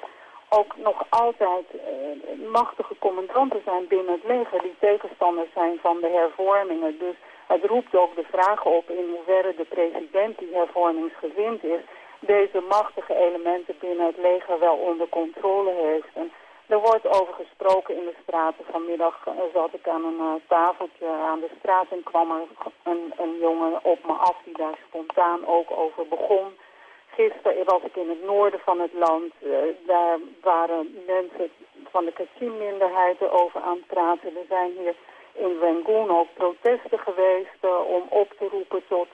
ook nog altijd uh, machtige commandanten zijn binnen het leger die tegenstanders zijn van de hervormingen. Dus het roept ook de vraag op in hoeverre de president die hervormingsgezind is, deze machtige elementen binnen het leger wel onder controle heeft. En er wordt over gesproken in de straten. Vanmiddag uh, zat ik aan een uh, tafeltje aan de straat en kwam er een, een jongen op me af die daar spontaan ook over begon. Gisteren was ik in het noorden van het land. Uh, daar waren mensen van de Kachin-minderheid over aan het praten. Er zijn hier in Rangoon ook protesten geweest uh, om op te roepen tot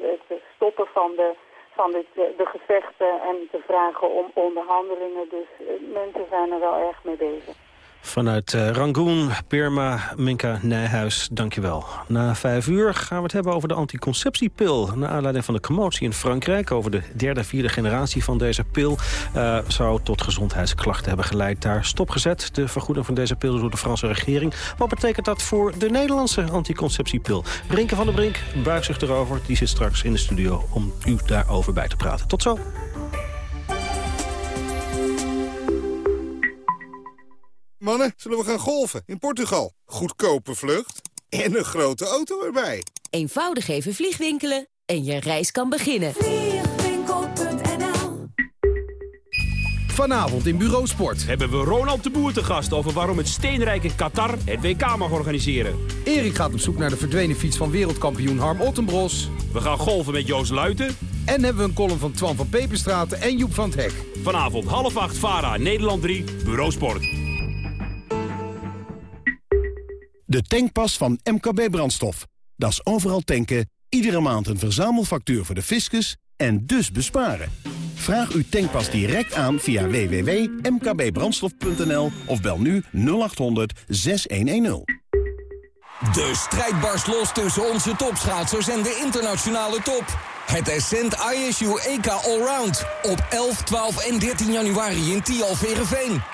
het stoppen van de, van de, de gevechten en te vragen om onderhandelingen. Dus mensen zijn er wel erg mee bezig.
Vanuit uh, Rangoon, Burma, Minka Nijhuis, dankjewel. Na vijf uur gaan we het hebben over de anticonceptiepil. Naar aanleiding van de commotie in Frankrijk over de derde, vierde generatie van deze pil... Uh, zou tot gezondheidsklachten hebben geleid. Daar stopgezet, de vergoeding van deze pil door de Franse regering. Wat betekent dat voor de Nederlandse anticonceptiepil? Rinke van der Brink buigt zich erover. Die zit straks in de studio om u daarover bij te praten. Tot zo.
Mannen, zullen we gaan golven in Portugal? Goedkope vlucht en een grote auto erbij.
Eenvoudig even vliegwinkelen en je reis kan beginnen. Vliegwinkel.nl
Vanavond in Bureau Sport hebben we Ronald de Boer te gast... over waarom het steenrijke Qatar het WK mag organiseren.
Erik gaat op zoek naar de verdwenen fiets van wereldkampioen Harm Ottenbros.
We gaan golven met Joost Luiten.
En hebben we een column van Twan van Peperstraten en Joep van het Hek.
Vanavond half acht, VARA, Nederland 3, Bureau Sport.
De tankpas van MKB Brandstof. Dat is overal tanken, iedere maand een verzamelfactuur voor de fiscus en dus besparen.
Vraag uw tankpas direct aan via www.mkbbrandstof.nl of bel nu 0800 6110.
De strijd barst los tussen onze topschaatsers en de internationale top. Het Ascent ISU EK Allround op 11, 12 en 13 januari in Tialf Verenveen.